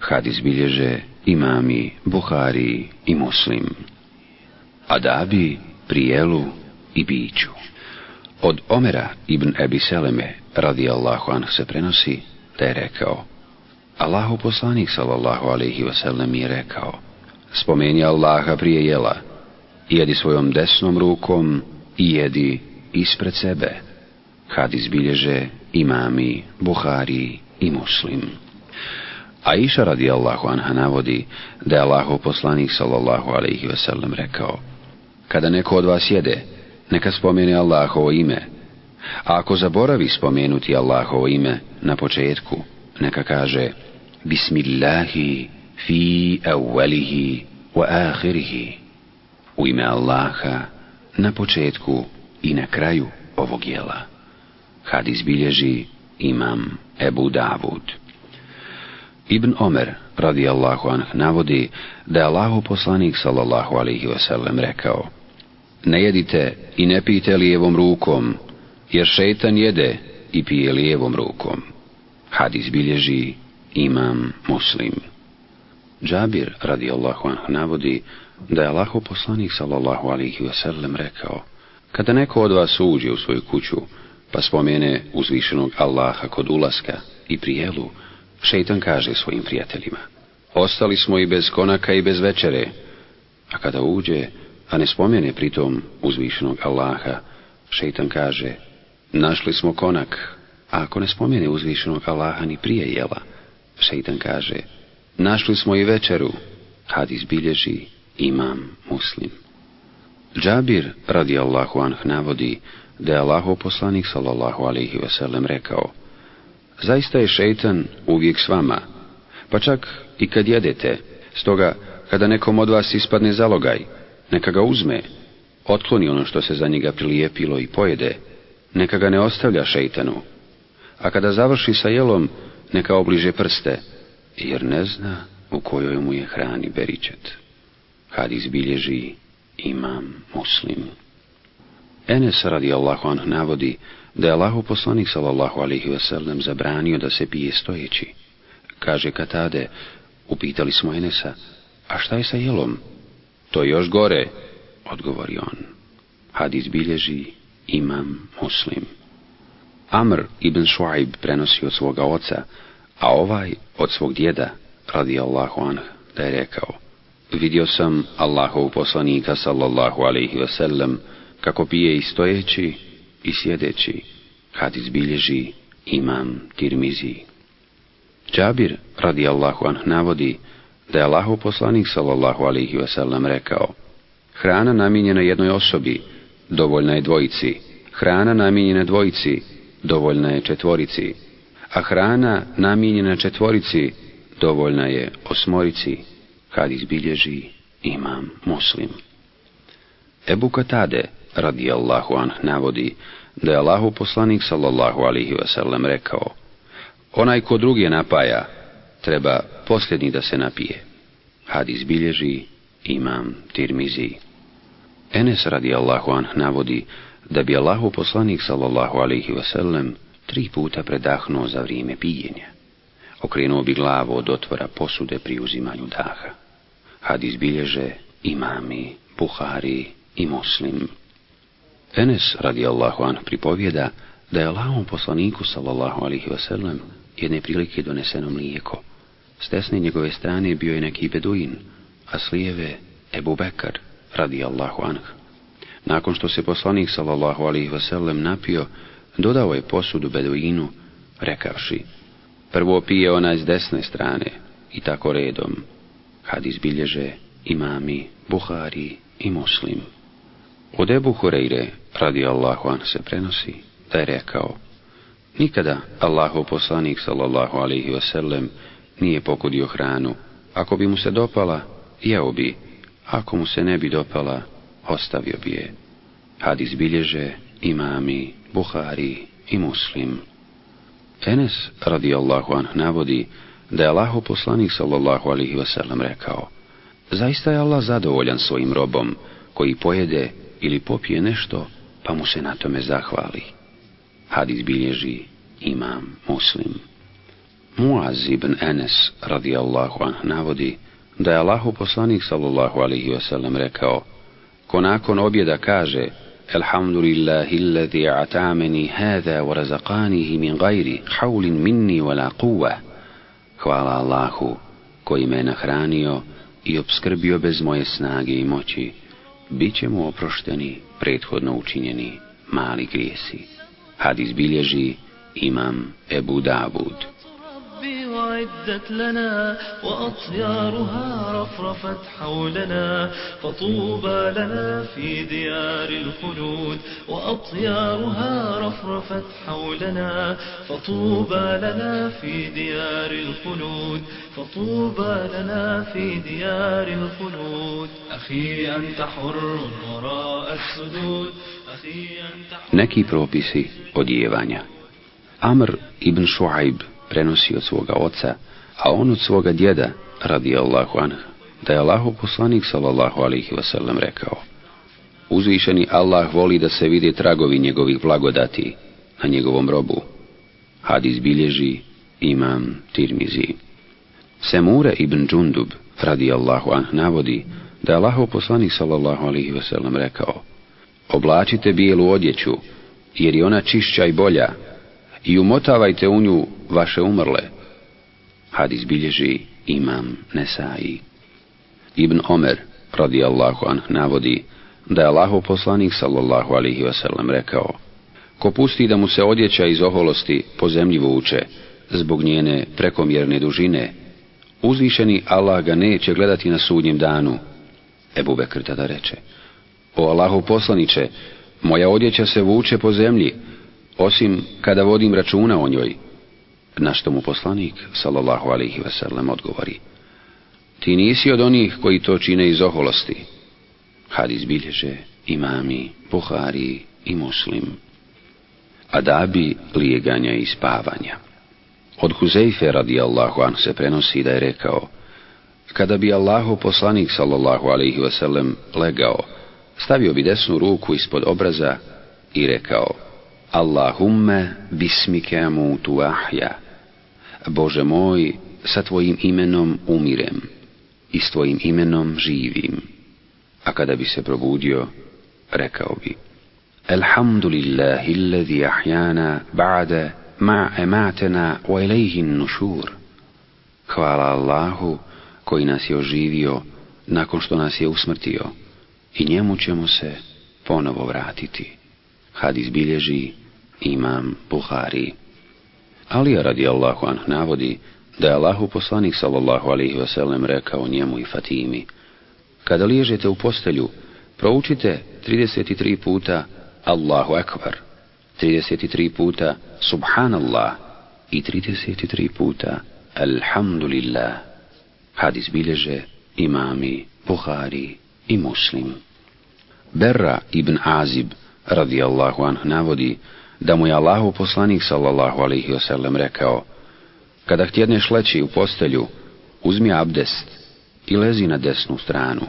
Hadis bilježe imami, Buhari i Muslim. Adabi, prijelu i biću. Od Omera ibn Ebi Seleme, radijallahu anh, se prenosi da je rekao Allahu poslanik, sallallahu alaihi wasallam, je rekao Spomeni Allaha prije jela, jedi svojom desnom rukom i jedi ispred sebe. Hadis bilježe imami, Buhari i Muslim. Aisha radijallahu anha navodi da je Allahov poslanik sallallahu alaihi wasallam rekao Kada neko od vas jede, neka spomene Allahovo ime, a ako zaboravi spomenuti Allahovo ime na početku, neka kaže Bismillahi fi awalihi wa ahirihi u ime Allaha na početku i na kraju ovog jela. Hadis bilježi imam Ebu Davud. Ibn Omer, radijallahu anh, navodi da je Allahu poslanik, sallallahu alaihi wasallam, rekao Ne jedite i ne pijte lijevom rukom, jer šeitan jede i pije lijevom rukom. Hadis bilježi imam muslim. Džabir, radijallahu anh, navodi da je Allahu poslanik, sallallahu alaihi wasallam, rekao Kada neko od vas uđe u svoju kuću, pa spomene uzvišenog Allaha kod ulaska i prijelu, šeitan kaže svojim prijateljima, ostali smo i bez konaka i bez večere, a kada uđe, a ne spomene pritom uzvišenog Allaha, šeitan kaže, našli smo konak, a ako ne spomene uzvišenog Allaha ni prije jela, šeitan kaže, našli smo i večeru, hadis bilježi imam muslim. Džabir, radijallahu anh, navodi da je Allahov poslanik, sallallahu alaihi wasallam, rekao, Zaista je šeitan uvijek s vama, pa čak i kad jedete, stoga kada nekom od vas ispadne zalogaj, neka ga uzme, otkloni ono što se za njega prilijepilo i pojede, neka ga ne ostavlja šeitanu, a kada završi sa jelom, neka obliže prste, jer ne zna u kojoj mu je hrani beričet. Hadis bilježi imam muslim. Enes radijallahu anhu navodi da je Allahu poslanik sallallahu alaihi wasallam zabranio da se pije stojeći. Kaže Katade, upitali smo Enesa, a šta je sa jelom? To je još gore, odgovori on. Hadis bilježi imam muslim. Amr ibn Shuaib prenosi od svoga oca, a ovaj od svog djeda, radijallahu anhu, da je rekao, vidio sam Allahov poslanika sallallahu alaihi wasallam kako pije i stojeći i sjedeći, hadis bilježi imam Tirmizi. Džabir, radijallahu anh, navodi da je Allahov poslanik, sallallahu alaihi wasallam, rekao Hrana namijenjena jednoj osobi, dovoljna je dvojici. Hrana namijenjena dvojici, dovoljna je četvorici. A hrana namijenjena četvorici, dovoljna je osmorici. Hadis bilježi imam muslim. Ebu Katade, radijallahu anh, navodi da je Allahu poslanik sallallahu alihi wasallam rekao Onaj ko drugi napaja, treba posljednji da se napije. Hadis bilježi imam tirmizi. Enes radijallahu anh navodi da bi Allahu poslanik sallallahu alihi wasallam tri puta predahnuo za vrijeme pijenja. Okrenuo bi glavu od otvora posude pri uzimanju daha. Hadis bilježe imami, Buhari i Muslim. Enes radijallahu anh pripovjeda da je Allahom poslaniku sallallahu alihi wasallam jedne prilike doneseno mlijeko. S desne njegove strane bio je neki beduin, a s lijeve Ebu Bekar radijallahu anh. Nakon što se poslanik sallallahu alihi wasallam napio, dodao je posudu beduinu, rekavši, prvo pije ona s desne strane i tako redom. Hadis bilježe imami, Buhari i Muslim. Od Ebu Hureyre, radi Allahu an se prenosi, da je rekao, nikada Allahu poslanik sallallahu alaihi wasallam nije pokudio hranu. Ako bi mu se dopala, jeo bi. Ako mu se ne bi dopala, ostavio bi je. Hadis bilježe imami, Buhari i Muslim. Enes, radi Allahu anh, navodi da je Allahu poslanik sallallahu alaihi wasallam rekao, Zaista je Allah zadovoljan svojim robom, koji pojede ili popije nešto, pa mu se na tome zahvali. Hadis bilježi imam muslim. Muaz ibn Enes radijallahu anh navodi da je Allahu poslanik sallallahu alaihi wasallam rekao ko nakon objeda kaže Alhamdulillahi alladhi atameni hada wa razaqanihi min gajri haulin minni wala quwa Hvala Allahu koji me nahranio i obskrbio bez moje snage i moći, bit će mu oprošteni prethodno učinjeni mali grijesi. Hadis bilježi imam Ebu Davud. وعدت لنا وأطيارها رفرفت حولنا فطوبى لنا في ديار الخلود وأطيارها رفرفت حولنا فطوبى لنا في ديار الخلود فطوبى لنا في ديار الخلود أخي أنت حر وراء السدود Neki propisi odijevanja. Amr ibn Shuaib prenosi od svoga oca, a on od svoga djeda, radi Allahu anh, da je Allahu poslanik sallallahu alaihi wasallam rekao Uzvišeni Allah voli da se vide tragovi njegovih blagodati na njegovom robu. Hadis bilježi imam Tirmizi. Semure ibn Džundub, radi Allahu anh, navodi da je Allahu poslanik sallallahu alaihi wasallam rekao Oblačite bijelu odjeću, jer je ona čišća i bolja, i umotavajte u nju vaše umrle. Hadis bilježi imam Nesai. Ibn Omer, radijallahu anh, navodi da je Allahu poslanik sallallahu alihi wasallam rekao Ko pusti da mu se odjeća iz oholosti po zemlji vuče, zbog njene prekomjerne dužine, uzvišeni Allah ga neće gledati na sudnjem danu. Ebu Bekr tada reče, O Allahu poslaniće, moja odjeća se vuče po zemlji, osim kada vodim računa o njoj. Na što mu poslanik, sallallahu alaihi wasallam, odgovori. Ti nisi od onih koji to čine iz oholosti. Hadis bilježe imami, Buhari i Muslim. Adabi lijeganja i spavanja. Od Huzeife radijallahu an se prenosi da je rekao Kada bi Allahu poslanik sallallahu alaihi wasallam legao, stavio bi desnu ruku ispod obraza i rekao Allahumme bismike amutu ahja. Bože moj, sa tvojim imenom umirem i s tvojim imenom živim. A kada bi se probudio, rekao bi Alhamdulillahi alladhi ahjana ba'da ma ematena wa ilaihi nušur. Hvala Allahu koji nas je oživio nakon što nas je usmrtio i njemu ćemo se ponovo vratiti. Hadis bilježi imam Buhari. Alija radijallahu anh navodi da je Allahu poslanik sallallahu alaihi wasallam rekao njemu i Fatimi Kada liježete u postelju, proučite 33 puta Allahu Akbar, 33 puta Subhanallah i 33 puta Alhamdulillah. Hadis bilježe imami Buhari i Muslim. Berra ibn Azib radijallahu anh navodi da mu je Allahu poslanik sallallahu alaihi wasallam rekao Kada htjedneš leći u postelju, uzmi abdest i lezi na desnu stranu.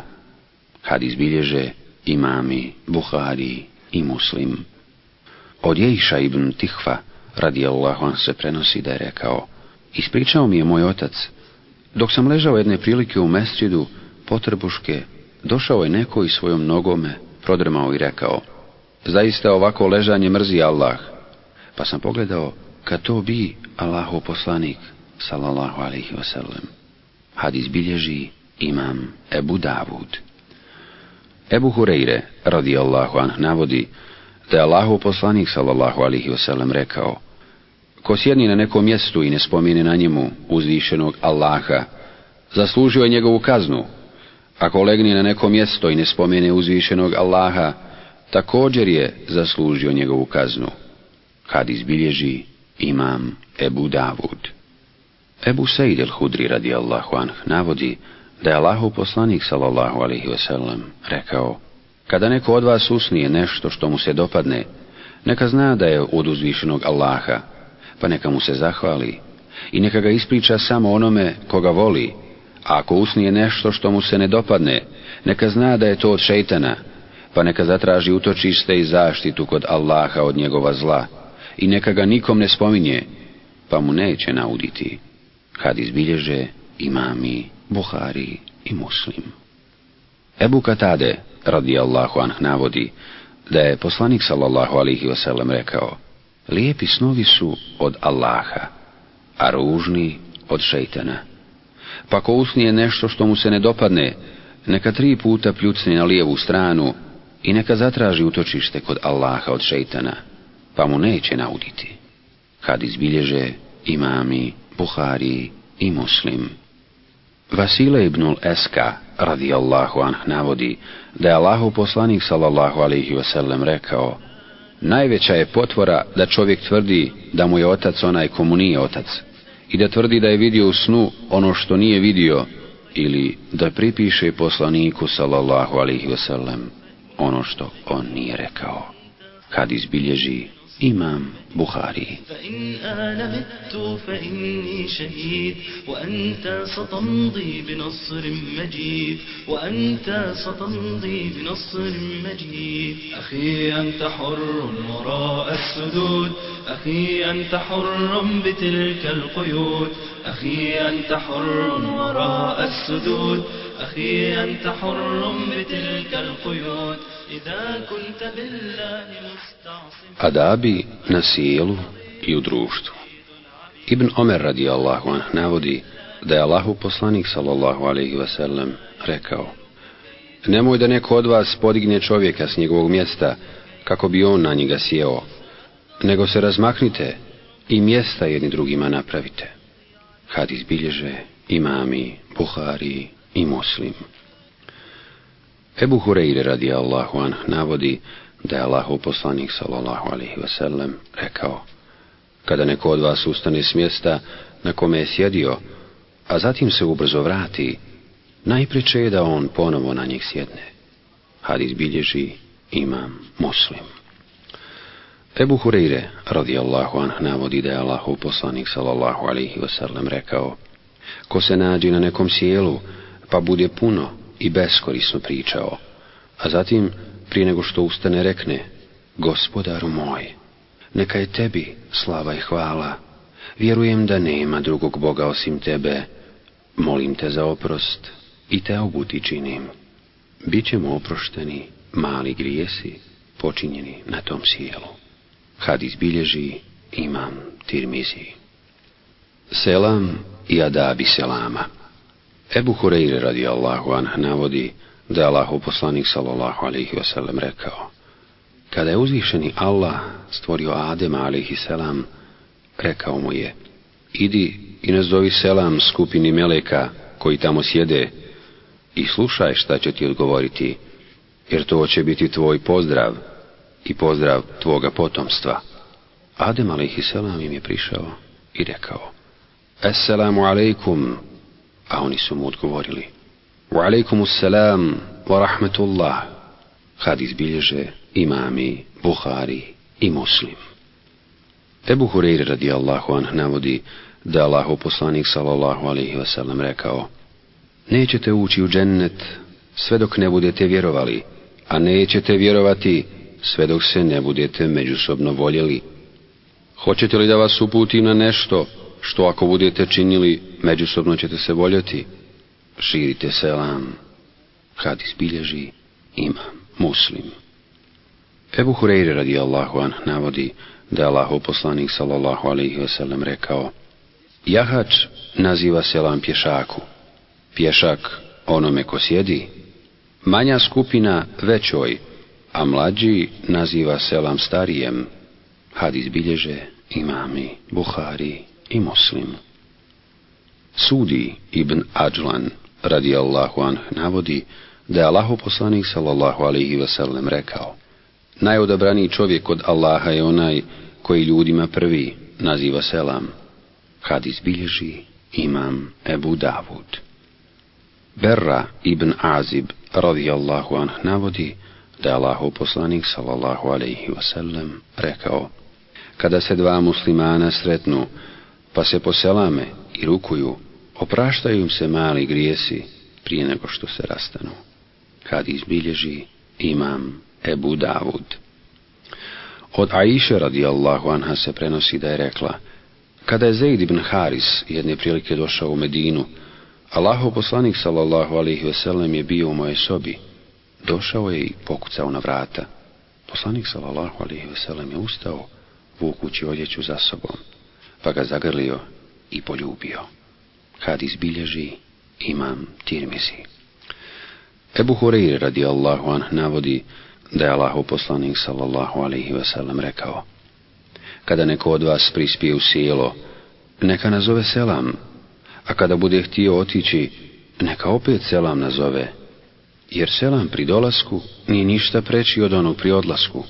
Hadis bilježe imami, Buhari i Muslim. Od Jejša ibn Tihva radijallahu anh se prenosi da je rekao Ispričao mi je moj otac, dok sam ležao jedne prilike u mesčidu, potrbuške, došao je neko i svojom nogome prodrmao i rekao Zaista ovako ležanje mrzi Allah. Pa sam pogledao, kad to bi Allahu poslanik, sallallahu alaihi wasallam. Hadis bilježi imam Ebu Davud. Ebu Hureyre, radijallahu anh, navodi da je Allahu poslanik, sallallahu alaihi wasallam, rekao Ko sjedni na nekom mjestu i ne spomine na njemu uzvišenog Allaha, zaslužio je njegovu kaznu. Ako legni na neko mjesto i ne spomene uzvišenog Allaha, također je zaslužio njegovu kaznu. Kad izbilježi imam Ebu Davud. Ebu Sejid el-Hudri radi Allahu anh navodi da je Allahu poslanik sallallahu alaihi wasallam rekao Kada neko od vas usnije nešto što mu se dopadne, neka zna da je od uzvišenog Allaha, pa neka mu se zahvali i neka ga ispriča samo onome koga voli, a ako usnije nešto što mu se ne dopadne, neka zna da je to od šeitana, pa neka zatraži utočište i zaštitu kod Allaha od njegova zla i neka ga nikom ne spominje, pa mu neće nauditi, kad izbilježe imami, Buhari i Muslim. Ebu Katade, radijallahu anh, navodi da je poslanik sallallahu alihi wasallam rekao Lijepi snovi su od Allaha, a ružni od šeitana. Pa ko usnije nešto što mu se ne dopadne, neka tri puta pljucni na lijevu stranu i neka zatraži utočište kod Allaha od šeitana, pa mu neće nauditi. Kad izbilježe imami, Buhari i Muslim. Vasile ibnul Eska, radijallahu anh, navodi da je Allahu poslanik sallallahu alaihi wasallam rekao Najveća je potvora da čovjek tvrdi da mu je otac onaj komu nije otac i da tvrdi da je vidio u snu ono što nije vidio ili da pripiše poslaniku sallallahu alaihi wasallam ono što on nije rekao. Kad izbilježi إمام بخاري فإن آن مت فإني شهيد وأنت ستمضي بنصر مجيد وأنت ستمضي بنصر مجيد أخي أنت حر وراء السدود أخي أنت حر بتلك القيود أخي أنت حر وراء السدود أخي أنت حر بتلك القيود إذا كنت بالله مستعصم Adabi na sjelu i u društvu. Ibn Omer radijallahu anh navodi da je Allahu poslanik sallallahu alaihi wasallam rekao Nemoj da neko od vas podigne čovjeka s njegovog mjesta kako bi on na njega sjeo, nego se razmaknite i mjesta jedni drugima napravite. Kad izbilježe imami, Buhari i Muslim. Ebu Hureyre radi Allahu an navodi da je Allahu poslanik sallallahu alaihi wasallam rekao Kada neko od vas ustane s mjesta na kome je sjedio, a zatim se ubrzo vrati, najpriče je da on ponovo na njih sjedne. Hadis bilježi imam muslim. Ebu Hureyre, radijallahu anh, navodi da je Allahu poslanik sallallahu alaihi wasallam rekao Ko se nađe na nekom sjelu, pa bude puno i beskorisno pričao, a zatim, prije nego što ustane, rekne Gospodaru moj, neka je tebi slava i hvala, vjerujem da nema drugog Boga osim tebe, molim te za oprost i te obuti činim. Bićemo oprošteni mali grijesi počinjeni na tom sjelu. Had izbilježi imam tirmizi. Selam i adabi selama. Ebu Hureyre radi Allahu navodi da je Allahu poslanik sallallahu alaihi wasallam rekao Kada je uzvišeni Allah stvorio Adema alaihi selam, rekao mu je Idi i nazovi selam skupini meleka koji tamo sjede i slušaj šta će ti odgovoriti, jer to će biti tvoj pozdrav i pozdrav tvoga potomstva. Adem alaihi selam im je prišao i rekao Assalamu alaikum, a oni su mu odgovorili Wa alaikum assalam wa rahmetullah. Hadis bilježe imami, Buhari i Muslim. Ebu Hureyre radijallahu anh navodi da Allahu poslanik sallallahu alaihi wasallam rekao Nećete ući u džennet sve dok ne budete vjerovali, a nećete vjerovati sve dok se ne budete međusobno voljeli. Hoćete li da vas uputim na nešto što ako budete činili međusobno ćete se voljeti? Širite selam. Kad izbilježi imam muslim. Ebu Hureyre radijallahu an navodi da je Allahu poslanik sallallahu alaihi wasallam rekao Jahač naziva selam pješaku, pješak onome ko sjedi, manja skupina većoj, a mlađi naziva selam starijem, hadis bilježe imami, Buhari i Muslim. Sudi ibn Ađlan radijallahu anh navodi da je Allahu poslanik sallallahu alaihi wasallam rekao Najodabraniji čovjek od Allaha je onaj koji ljudima prvi naziva selam. Hadis bilježi imam Ebu Davud. Berra ibn Azib radijallahu anh navodi da je Allahu poslanik sallallahu alaihi wasallam rekao Kada se dva muslimana sretnu, pa se poselame i rukuju, opraštaju im se mali grijesi prije nego što se rastanu. Kad izbilježi imam Ebu Davud. Od Aisha radijallahu anha se prenosi da je rekla Kada je Zaid ibn Haris jedne prilike došao u Medinu, Allahov poslanik sallallahu alaihi wasallam je bio u moje sobi. Došao je i pokucao na vrata. Poslanik sallallahu alaihi wasallam je ustao, vukući odjeću za sobom, pa ga zagrlio i poljubio. Kad izbilježi imam tirmizi. Ebu Hureyre radi Allahu an navodi da je Allahu poslanik sallallahu alaihi wasallam rekao Kada neko od vas prispije u sjelo, neka nazove selam, a kada bude htio otići, neka opet selam nazove, jer selam pri dolasku nije ništa preći od onog pri odlasku.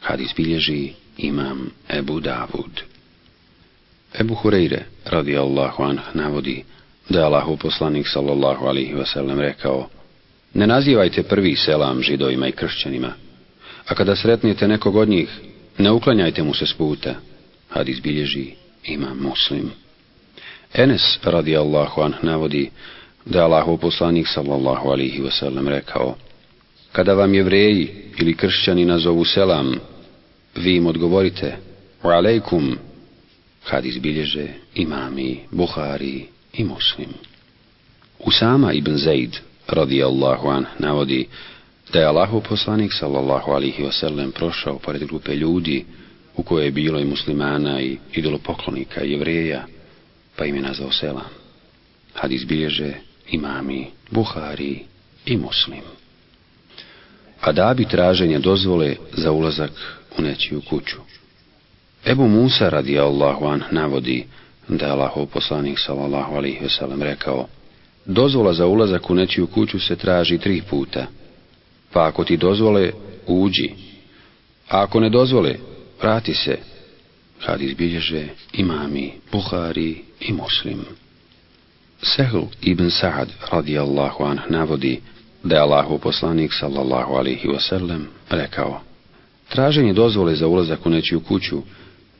Kad izbilježi imam Ebu Davud. Ebu Hureyre, radi Allahu anh, navodi da je Allahu poslanik sallallahu alaihi wasallam rekao Ne nazivajte prvi selam židovima i kršćanima, a kada sretnete nekog od njih, ne uklanjajte mu se s puta. Hadis bilježi ima muslim. Enes radi Allahu anh navodi da je Allahu poslanik sallallahu alaihi wasallam rekao Kada vam jevreji ili kršćani nazovu selam, vi im odgovorite Wa alaikum Hadis bilježe imami, Buhari i muslim. Usama ibn Zaid radijallahu an navodi da je Allahu poslanik sallallahu alihi wasallam prošao pored grupe ljudi u kojoj je bilo i muslimana i idolopoklonika i jevreja, pa im je nazvao selam. Hadis bilježe imami, Buhari i muslim. A da bi traženje dozvole za ulazak u nečiju kuću. Ebu Musa radi Allahu an navodi da je Allahov poslanik sallallahu alaihi wasallam rekao Dozvola za ulazak u nečiju kuću se traži tri puta. Pa ako ti dozvole, uđi. A ako ne dozvole, vrati se. Hadis bilježe imami, Buhari i Muslim. Sehl ibn Sa'ad radijallahu anh navodi da je Allahu poslanik sallallahu alaihi wasallam rekao Traženje dozvole za ulazak u nečiju kuću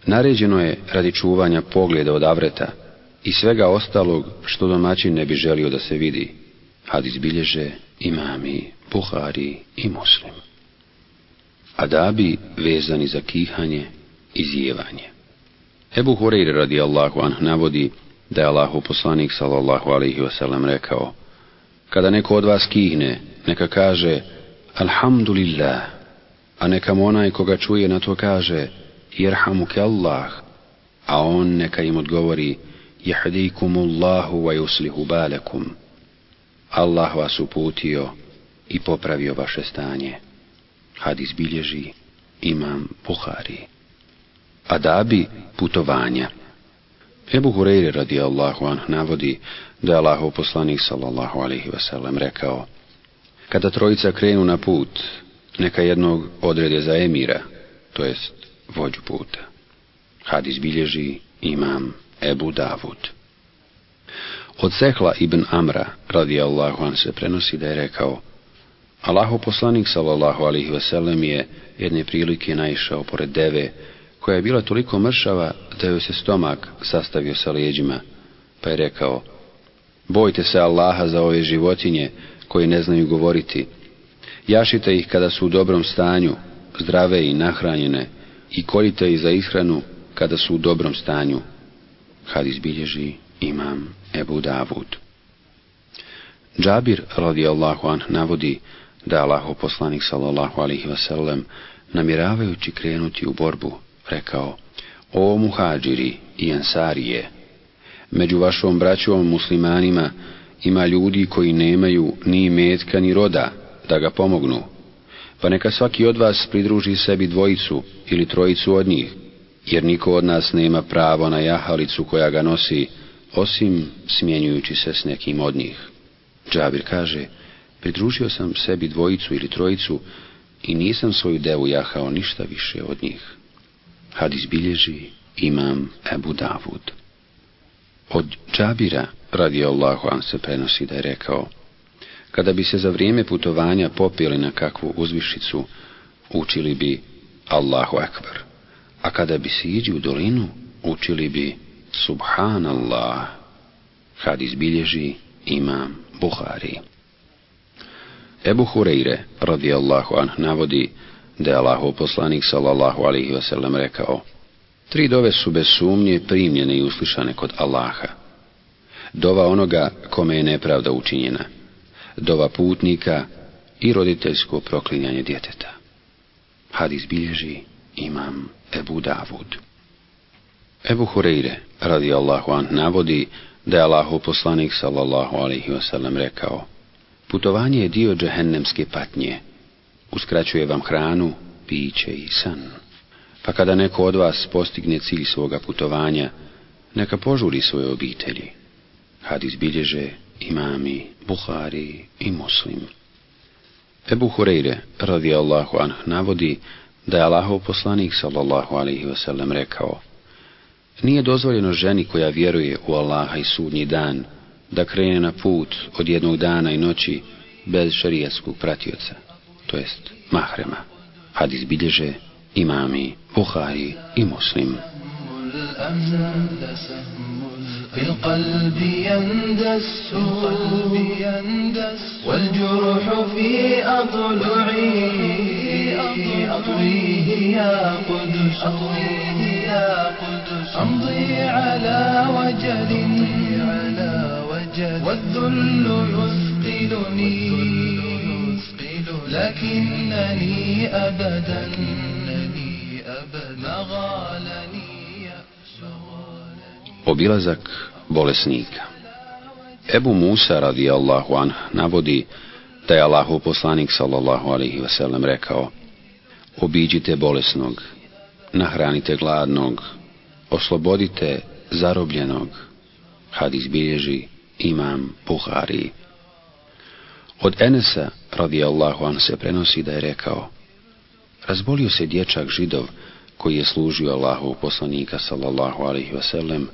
naređeno je radi čuvanja pogleda od avreta i svega ostalog što domaćin ne bi želio da se vidi. Hadis bilježe imami, Buhari i Muslim. Adabi vezani za kihanje i zjevanje. Ebu Hureyre radi Allahu anh navodi da je Allahu poslanik sallallahu alaihi wasallam rekao Kada neko od vas kihne, neka kaže Alhamdulillah, a neka onaj koga čuje na to kaže Jerhamuke Allah, a on neka im odgovori Allahu wa yuslihu balakum. Allah vas uputio i popravio vaše stanje. Hadis bilježi imam Buhari. Adabi putovanja Ebu Hureyre radi Allahu anh navodi da je Allahov poslanik sallallahu alaihi wasallam rekao Kada trojica krenu na put, neka jednog odrede za emira, to jest vođu puta. Hadis bilježi imam Ebu Davud. Od Sehla ibn Amra, radi Allahu se prenosi da je rekao, Allahu poslanik sallallahu alihi wasallam je jedne prilike naišao pored deve, koja je bila toliko mršava da joj se stomak sastavio sa lijeđima, pa je rekao, bojte se Allaha za ove životinje koje ne znaju govoriti, jašite ih kada su u dobrom stanju, zdrave i nahranjene, i koljite ih za ishranu kada su u dobrom stanju, Hadis bilježi imam Ebu Davud. Džabir radijallahu anh navodi da je Allahu poslanik sallallahu alihi wasallam namiravajući krenuti u borbu rekao O muhađiri i ansarije, među vašom braćom muslimanima ima ljudi koji nemaju ni metka ni roda da ga pomognu, pa neka svaki od vas pridruži sebi dvojicu ili trojicu od njih, jer niko od nas nema pravo na jahalicu koja ga nosi, osim smjenjujući se s nekim od njih. Džabir kaže, pridružio sam sebi dvojicu ili trojicu i nisam svoju devu jahao ništa više od njih. Hadis bilježi imam Ebu Davud. Od Džabira, radi Allahu an se prenosi da je rekao, kada bi se za vrijeme putovanja popili na kakvu uzvišicu, učili bi Allahu Akbar, a kada bi se iđi u dolinu, učili bi Subhanallah. Hadis bilježi imam Buhari. Ebu Hureyre, radijallahu anh, navodi da je Allahu poslanik sallallahu alaihi wasallam rekao Tri dove su bez sumnje primljene i uslišane kod Allaha. Dova onoga kome je nepravda učinjena, dova putnika i roditeljsko proklinjanje djeteta. Hadis bilježi imam Ebu Davud. Ebu Hureyre, radi Allahu an, navodi da je Allahu poslanik sallallahu alaihi wasallam rekao Putovanje je dio džehennemske patnje. Uskraćuje vam hranu, piće i san. Pa kada neko od vas postigne cilj svoga putovanja, neka požuri svoje obitelji. Hadis bilježe imami, Buhari i Muslim. Ebu Hureyre, radi Allahu anh, navodi da je Allahov poslanik sallallahu alaihi wasallam rekao Nije dozvoljeno ženi koja vjeruje u Allaha i sudnji dan da krene na put od jednog dana i noći bez šarijatskog pratioca, to jest mahrema. Hadis bilježe imami, Buhari i Muslim. في القلب يندس والجرح في أضلعي أطويه يا قدس. أمضي على وجل والذل يثقلني. لكنني أبدا. ما غالني Obilazak bolesnika Ebu Musa radijallahu anh navodi da je Allahu poslanik sallallahu alaihi wasallam rekao Obiđite bolesnog, nahranite gladnog, oslobodite zarobljenog. Hadis bilježi imam Buhari. Od Enesa radijallahu an se prenosi da je rekao Razbolio se dječak židov koji je služio Allahu poslanika sallallahu alaihi wasallam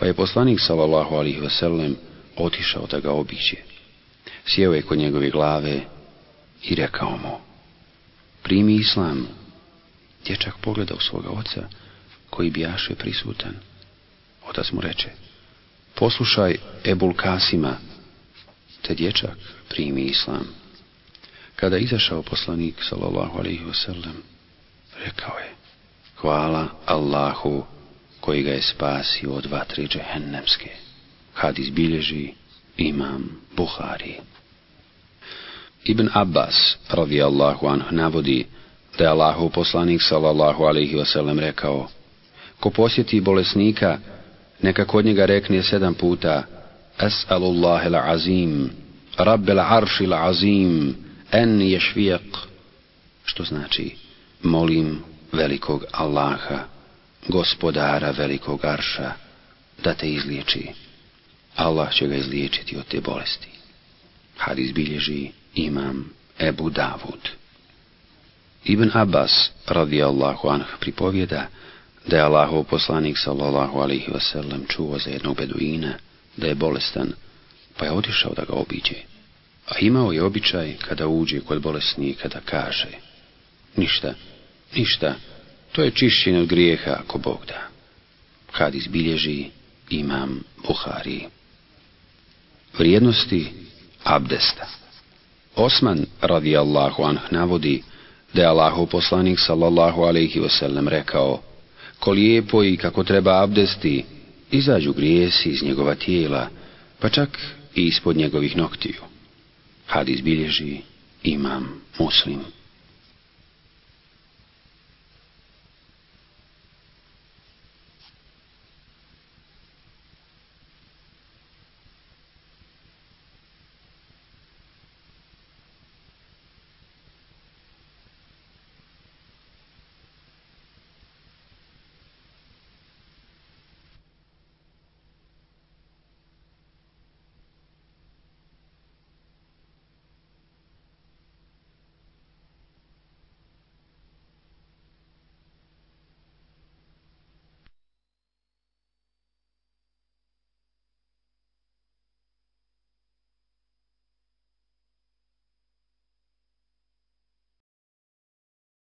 pa je poslanik sallallahu alaihi wasallam otišao da ga obiđe. Sjeo je kod njegove glave i rekao mu, primi islam. Dječak pogledao svoga oca, koji bijaše prisutan. Otac mu reče, poslušaj Ebul Kasima, te dječak primi islam. Kada je izašao poslanik, sallallahu alaihi wasallam, rekao je, hvala Allahu koji ga je spasio od vatre džehennemske. Hadis bilježi imam Buhari. Ibn Abbas, radijallahu anhu, navodi da je Allahu poslanik, sallallahu alaihi wasallam, rekao Ko posjeti bolesnika, neka kod njega rekne sedam puta Es'alullahi l'azim, Rabbel arši l'azim, en ješvijek, što znači molim velikog Allaha, gospodara velikog arša, da te izliječi. Allah će ga izliječiti od te bolesti. Hadis bilježi imam Ebu Davud. Ibn Abbas, radijallahu anh, pripovjeda da je Allahov poslanik, sallallahu alaihi wasallam, čuo za jednog beduina da je bolestan, pa je otišao da ga obiđe. A imao je običaj kada uđe kod bolesnika da kaže Ništa, ništa, to je čišćenje od grijeha ako Bog da. Hadis bilježi imam Buhari. Vrijednosti abdesta Osman radijallahu anh navodi da je Allahu poslanik sallallahu alaihi wasallam rekao ko lijepo i kako treba abdesti izađu grijesi iz njegova tijela pa čak i ispod njegovih noktiju. Hadis bilježi imam muslim.